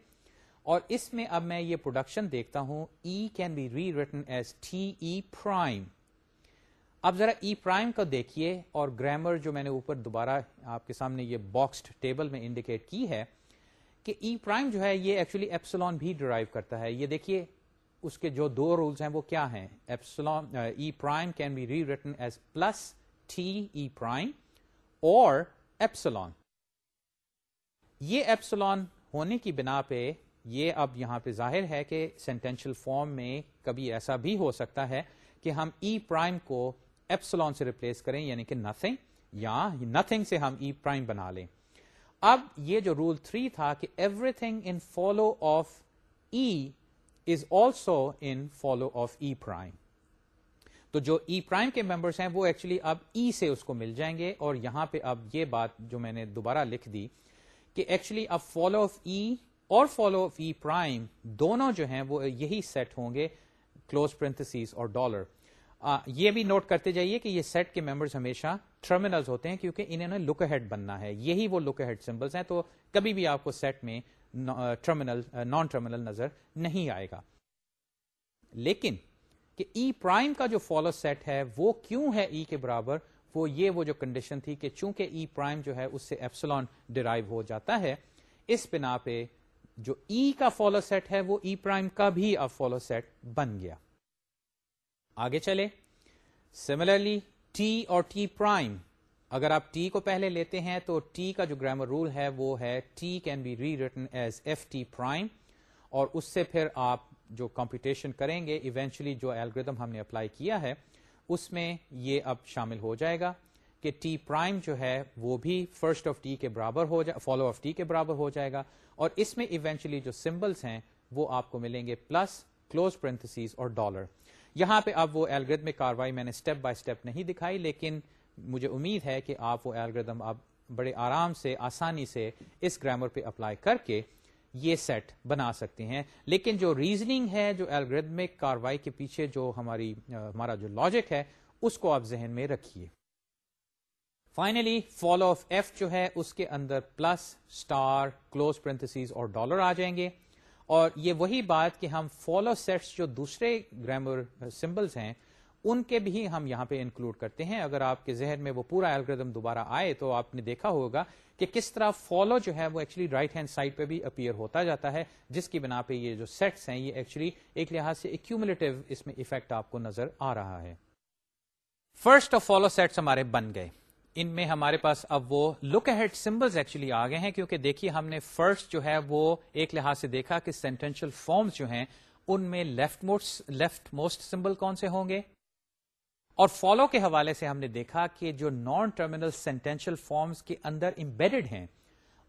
اور اس میں اب میں یہ پروڈکشن دیکھتا ہوں E can be rewritten as T E prime اب ذرا e ای پرائم کو دیکھیے، اور گرامر جو میں نے اوپر دوبارہ آپ کے سامنے یہ باکسڈ ٹیبل میں انڈیکیٹ کی ہے کہ e ای پرائم جو ہے یہ ایکچولی ایپسلون بھی ڈرائیو کرتا ہے. یہ دیکھیے اس کے جو دو رولز ہیں وہ کیا ہیں؟ Epsilon E prime can be rewritten as plus T E prime or epsilon یہ ایپسلون ہونے کی بنا پہ یہ اب یہاں پہ ظاہر ہے کہ سینٹینشل فارم میں کبھی ایسا بھی ہو سکتا ہے کہ ہم e ای پرائم کو ایپسلون سے ریپلیس کریں یعنی کہ نتھنگ یا نتھنگ سے ہم e ای پرائم بنا لیں۔ اب یہ جو رول 3 تھا کہ everything in follow of E is also in follow of E prime تو جو ای e پرائم کے ممبرس ہیں، وہ ایکچولی اب ای سے اس کو مل جائیں گے اور یہاں پہ اب یہ بات جو میں نے دوبارہ لکھ دی کہ ایکچولی اب فالو آف ای اور فالو آف ای پرائم دونوں جو ہیں وہ یہی سیٹ ہوں گے کلوز پرنتھس اور ڈالر یہ بھی نوٹ کرتے جائیے کہ یہ سیٹ کے ممبرز ہمیشہ ٹرمینلز ہوتے ہیں کیونکہ انہوں نے لک ہیڈ بننا ہے۔ یہی وہ لک ہیڈ سمبلس ہیں تو کبھی بھی آپ کو سیٹ میں ٹرمینل نان ٹرمینل نظر نہیں آئے گا۔ لیکن کہ ای e پرائم کا جو فالو سیٹ ہے، وہ کیوں ہے ای e کے برابر؟ وہ یہ وہ جو کنڈیشن تھی کہ چونکہ ای e پرائم جو ہے، اس سے ایپسلون ڈرائیو ہو جاتا ہے، اس بنا پہ جو ای کا فالو سیٹ ہے، وہ e ای پرائم کا بھی اب فالو سیٹ بن گیا۔ آگے چلے۔ سملرلی ٹی اور ٹی پرائم اگر آپ ٹی کو پہلے لیتے ہیں تو ٹی کا جو گرامر رول ہے وہ ہے T can be rewritten as F T prime اور اس سے پھر آپ جو کمپٹیشن کریں گے ایونچولی جو الگریدم ہم نے اپلائی کیا ہے، اس میں یہ اب شامل ہو جائے گا کہ ٹی پرائم جو ہے وہ بھی فرسٹ آف ٹی کے برابر ہو جائے فالو آف ٹی کے برابر ہو جائے گا اور اس میں ایونچولی جو سمبلس ہیں وہ آپ کو ملیں گے پلس کلوز پرنتھس اور ڈالر یہاں پہ اب وہ ایلگردم کاروائی میں نے اسٹیپ بائی اسٹیپ نہیں دکھائی، لیکن مجھے امید ہے کہ آپ وہ ایلگردم اب بڑے آرام سے، آسانی سے اس گرامر پہ اپلائی کر کے یہ سیٹ بنا سکتے ہیں۔ لیکن جو ریزننگ ہے، جو الگریدمک کاروائی کے پیچھے جو ہماری ہمارا جو لاجک ہے، اس کو آپ ذہن میں رکھیے۔ فائنلی فالو آف ایف جو ہے، اس کے اندر پلس اسٹار کلوز پرنتس اور ڈالر آ جائیں گے۔ اور یہ وہی بات کہ ہم فالو سیٹس جو دوسرے گرامر سمبلس ہیں، ان کے بھی ہم یہاں پہ انکلوڈ کرتے ہیں۔ اگر آپ کے ذہن میں وہ پورا الگریدم دوبارہ آئے تو آپ نے دیکھا ہوگا کہ کس طرح فالو جو ہے وہ ایکچولی رائٹ ہینڈ سائڈ پہ بھی اپیئر ہوتا جاتا ہے، جس کی بنا پہ یہ جو سیٹس ہیں، یہ ایکچولی ایک لحاظ سے ایکومولیٹو اس میں افیکٹ آپ کو نظر آ رہا ہے۔ فرسٹ آف فالو سیٹس ہمارے بن گئے۔ ان میں ہمارے پاس اب وہ لک ہیڈ سمبلس ایکچولی آ گئے ہیں، کیونکہ دیکھیے ہم نے فرسٹ جو ہے وہ ایک لحاظ سے دیکھا کہ سینٹینشل فارمز جو ہیں، ان میں leftmost leftmost symbol کون سے ہوں گے؟ اور فالو کے حوالے سے ہم نے دیکھا کہ جو نان ٹرمینل سینٹینشل فارمز کے اندر امبیڈڈ ہیں،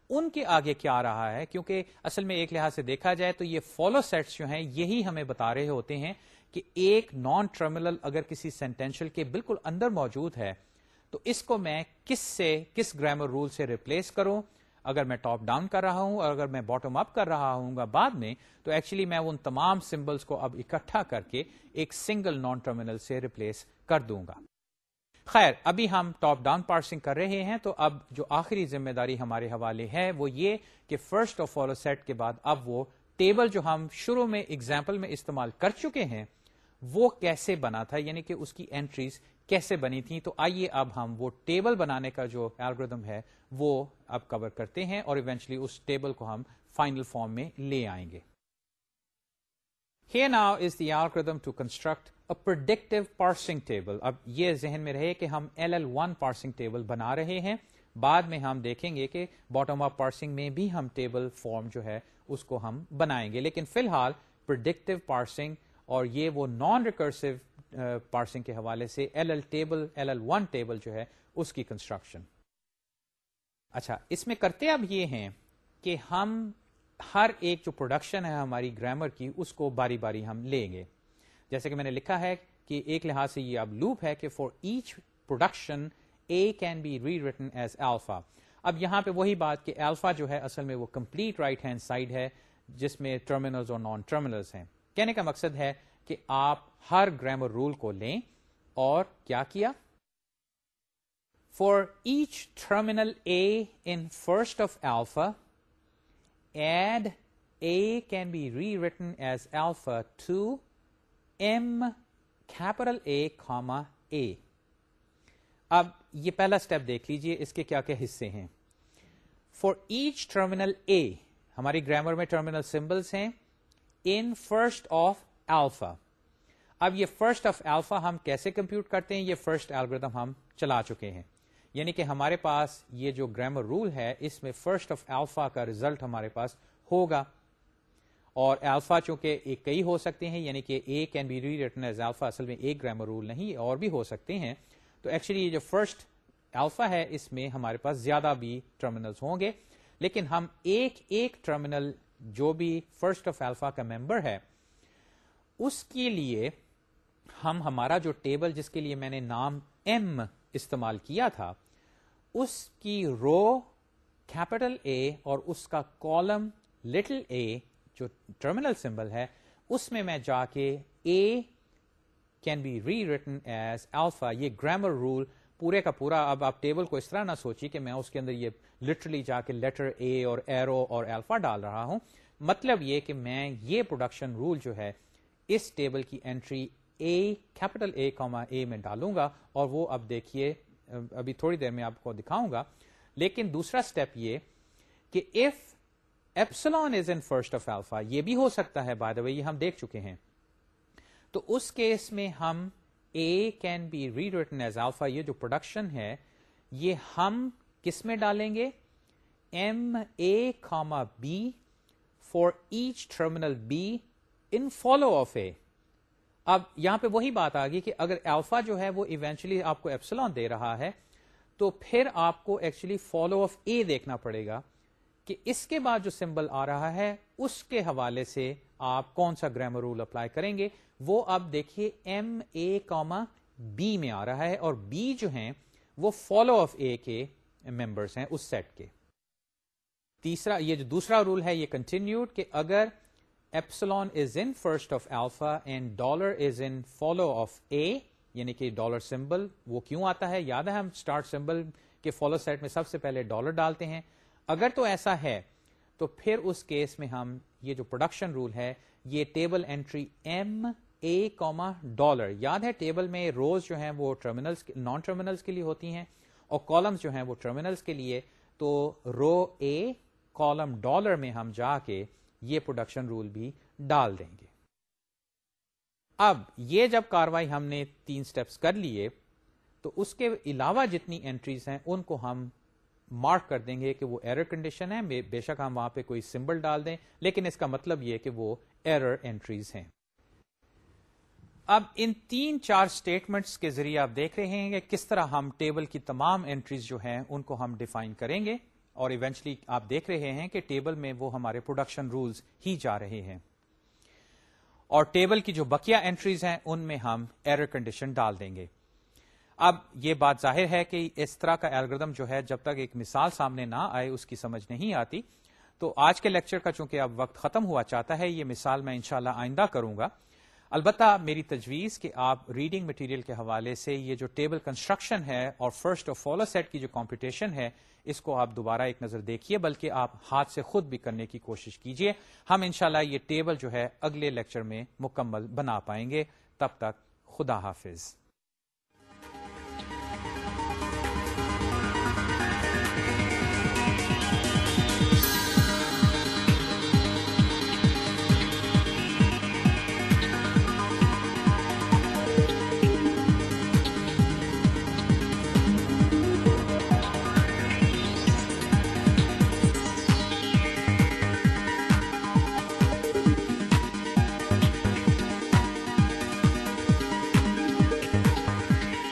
ان کے آگے کیا آ رہا ہے؟ کیونکہ اصل میں ایک لحاظ سے دیکھا جائے تو یہ فالو سیٹس جو ہیں، یہی ہمیں بتا رہے ہوتے ہیں کہ ایک نان ٹرمینل اگر کسی سینٹینشل کے بالکل اندر موجود ہے تو اس کو میں کس سے، کس گرامر رول سے ریپلیس کروں؟ اگر میں ٹاپ ڈاؤن کر رہا ہوں، اور اگر میں باٹم اپ کر رہا ہوں گا بعد میں، تو ایکچولی میں ان تمام سمبلس کو اب اکٹھا کر کے ایک سنگل نان ٹرمینل سے ریپلیس کر دوں گا۔ خیر، ابھی ہم ٹاپ ڈاؤن پارسنگ کر رہے ہیں، تو اب جو آخری ذمہ داری ہمارے حوالے ہے، وہ یہ کہ فرسٹ آف فالو سیٹ کے بعد اب وہ ٹیبل جو ہم شروع میں اگزامپل میں استعمال کر چکے ہیں، وہ کیسے بنا تھا؟ یعنی کہ اس کی اینٹریز کیسے بنی تھی تو آئیے اب ہم وہ ٹیبل بنانے کا جو الگریدم ہے، وہ اب کور کرتے ہیں اور ایونچلی اس ٹیبل کو ہم فائنل فارم میں لے آئیں گے۔ Now is the algorithm to construct predictive parsing table اب یہ ذہن میں رہے کہ ہم L L one parsing table بنا رہے ہیں۔ بعد میں ہم دیکھیں گے کہ باٹم آف پارسنگ میں بھی ہم ٹیبل فارم جو ہے، اس کو ہم بنائیں گے۔ لیکن فی الحال پرڈکٹیو پارسنگ اور یہ وہ نان ریکرسو پارسنگ کے حوالے سے L L table L L one table جو ہے، اس کی کنسٹرکشن اچھا اس میں کرتے اب یہ ہیں کہ ہم ہر ایک جو پروڈکشن ہے ہماری گرامر کی، اس کو باری باری ہم لیں گے۔ جیسے کہ میں نے لکھا ہے کہ ایک لحاظ سے یہ اب لوپ ہے کہ for each production A can be rewritten as alpha اب یہاں پہ وہی بات کہ ایلفا جو ہے، اصل میں وہ کمپلیٹ رائٹ ہینڈ سائڈ ہے، جس میں ٹرمینلز اور نان ٹرمینلز ہیں۔ کہنے کا مقصد ہے کہ آپ ہر گرامر رول کو لیں اور کیا کیا؟ For each terminal A in first of alpha add A can be rewritten as alpha to M capital A comma A اب یہ پہلا اسٹیپ دیکھ لیجیے، اس کے کیا کیا حصے ہیں؟ فار ایچ ٹرمینل اے ہماری گرامر میں ٹرمینل سمبلس ہیں ان فرسٹ آف ایلفا اب یہ فرسٹ آف ایلفا ہم کیسے کمپیوٹ کرتے ہیں؟ یہ فرسٹ ایلگردم ہم چلا چکے ہیں۔ یعنی کہ ہمارے پاس یہ جو گرامر رول ہے، اس میں فرسٹ آف ایلفا کا ریزلٹ ہمارے پاس ہوگا۔ اور ایلفا چونکہ ایک کئی ہو سکتے ہیں یعنی کہ A can be rewritten as alpha اصل میں ایک گرامر رول نہیں، اور بھی ہو سکتے ہیں۔ تو ایکچولی یہ جو فرسٹ ایلفا ہے، اس میں ہمارے پاس زیادہ بھی ٹرمینلز ہوں گے۔ لیکن ہم ایک ایک ٹرمینل جو بھی فرسٹ آف ایلفا کا ممبر ہے اس کے لیے ہم ہمارا جو ٹیبل جس کے لیے میں نے نام ایم استعمال کیا تھا، اس کی رو کیپٹل اے اور اس کا کالم لٹل اے جو ٹرمینل سمبل ہے، اس میں میں جا کے A can be rewritten as alpha یہ گرامر رول پورے کا پورا، اب آپ ٹیبل کو اس طرح نہ سوچیے کہ میں اس کے اندر یہ لٹرلی جا کے لیٹر اے اور ایرو اور الفا ڈال رہا ہوں۔ مطلب یہ کہ میں یہ پروڈکشن رول جو ہے اس ٹیبل کی entry A capital A comma A میں ڈالوں گا اور وہ اب دیکھیے، ابھی تھوڑی دیر میں آپ کو دکھاؤں گا۔ لیکن دوسرا اسٹیپ یہ کہ if epsilon is in first of alpha یہ بھی ہو سکتا ہے بائی دا وے یہ ہم دیکھ چکے ہیں۔ تو اس کیس میں ہم A can be rewritten as alpha یہ جو پروڈکشن ہے، یہ ہم کس میں ڈالیں گے؟ M A comma B for each terminal B in follow of A اب یہاں پہ وہی بات آ گئی کہ اگر الفا جو ہے وہ ایونچولی آپ کو ایپسلون دے رہا ہے، تو پھر آپ کو ایکچولی فالو آف اے دیکھنا پڑے گا کہ اس کے بعد جو سمبل آ رہا ہے، اس کے حوالے سے آپ کون سا گرامر رول اپلائی کریں گے؟ وہ اب دیکھیے ایم اے کاما بی میں آ رہا ہے اور بی جو ہیں وہ فالو آف اے کے ممبرس ہیں اس سیٹ کے۔ تیسرا، یہ جو دوسرا رول ہے، یہ کنٹینیوڈ کہ اگر epsilon is in first of alpha and dollar is in follow of A یعنی کہ ڈالر سمبل وہ کیوں آتا ہے؟ یاد ہے ہم اسٹارٹ سمبل کہ فالو سیٹ میں سب سے پہلے ڈالر ڈالتے ہیں۔ اگر تو ایسا ہے، تو پھر اس کیس میں ہم یہ جو پروڈکشن رول ہے، یہ table entry M A comma dollar یاد ہے ٹیبل میں روز جو ہیں وہ ٹرمینلز نان ٹرمینلز کے لیے ہوتی ہیں اور کالمز جو ہیں وہ ٹرمینلز کے لیے۔ تو رو اے کالم ڈالر میں ہم جا کے یہ پروڈکشن رول بھی ڈال دیں گے۔ اب یہ جب کاروائی ہم نے تین سٹیپس کر لیے، تو اس کے علاوہ جتنی انٹریز ہیں، ان کو ہم مارک کر دیں گے کہ وہ ایرر کنڈیشن ہے بے شک ہم وہاں پہ کوئی سمبل ڈال دیں، لیکن اس کا مطلب یہ کہ وہ ایرر انٹریز ہیں۔ اب ان تین چار اسٹیٹمنٹس کے ذریعے آپ دیکھ رہے ہیں کہ کس طرح ہم ٹیبل کی تمام انٹریز جو ہیں، ان کو ہم ڈیفائن کریں گے۔ اور ایونچلی آپ دیکھ رہے ہیں کہ ٹیبل میں وہ ہمارے پروڈکشن رولز ہی جا رہے ہیں۔ اور ٹیبل کی جو بکیا انٹریز ہیں، ان میں ہم ایرر کنڈیشن ڈال دیں گے۔ اب یہ بات ظاہر ہے کہ اس طرح کا الگردم جو ہے، جب تک ایک مثال سامنے نہ آئے، اس کی سمجھ نہیں آتی۔ تو آج کے لیکچر کا چونکہ اب وقت ختم ہوا چاہتا ہے، یہ مثال میں انشاءاللہ آئندہ کروں گا۔ البتہ میری تجویز کہ آپ ریڈنگ مٹیریل کے حوالے سے یہ جو ٹیبل کنسٹرکشن ہے اور فرسٹ اور فالو سیٹ کی جو کمپٹیشن ہے، اس کو آپ دوبارہ ایک نظر دیکھیے، بلکہ آپ ہاتھ سے خود بھی کرنے کی کوشش کیجیے۔ ہم انشاءاللہ یہ ٹیبل جو ہے اگلے لیکچر میں مکمل بنا پائیں گے۔ تب تک خدا حافظ۔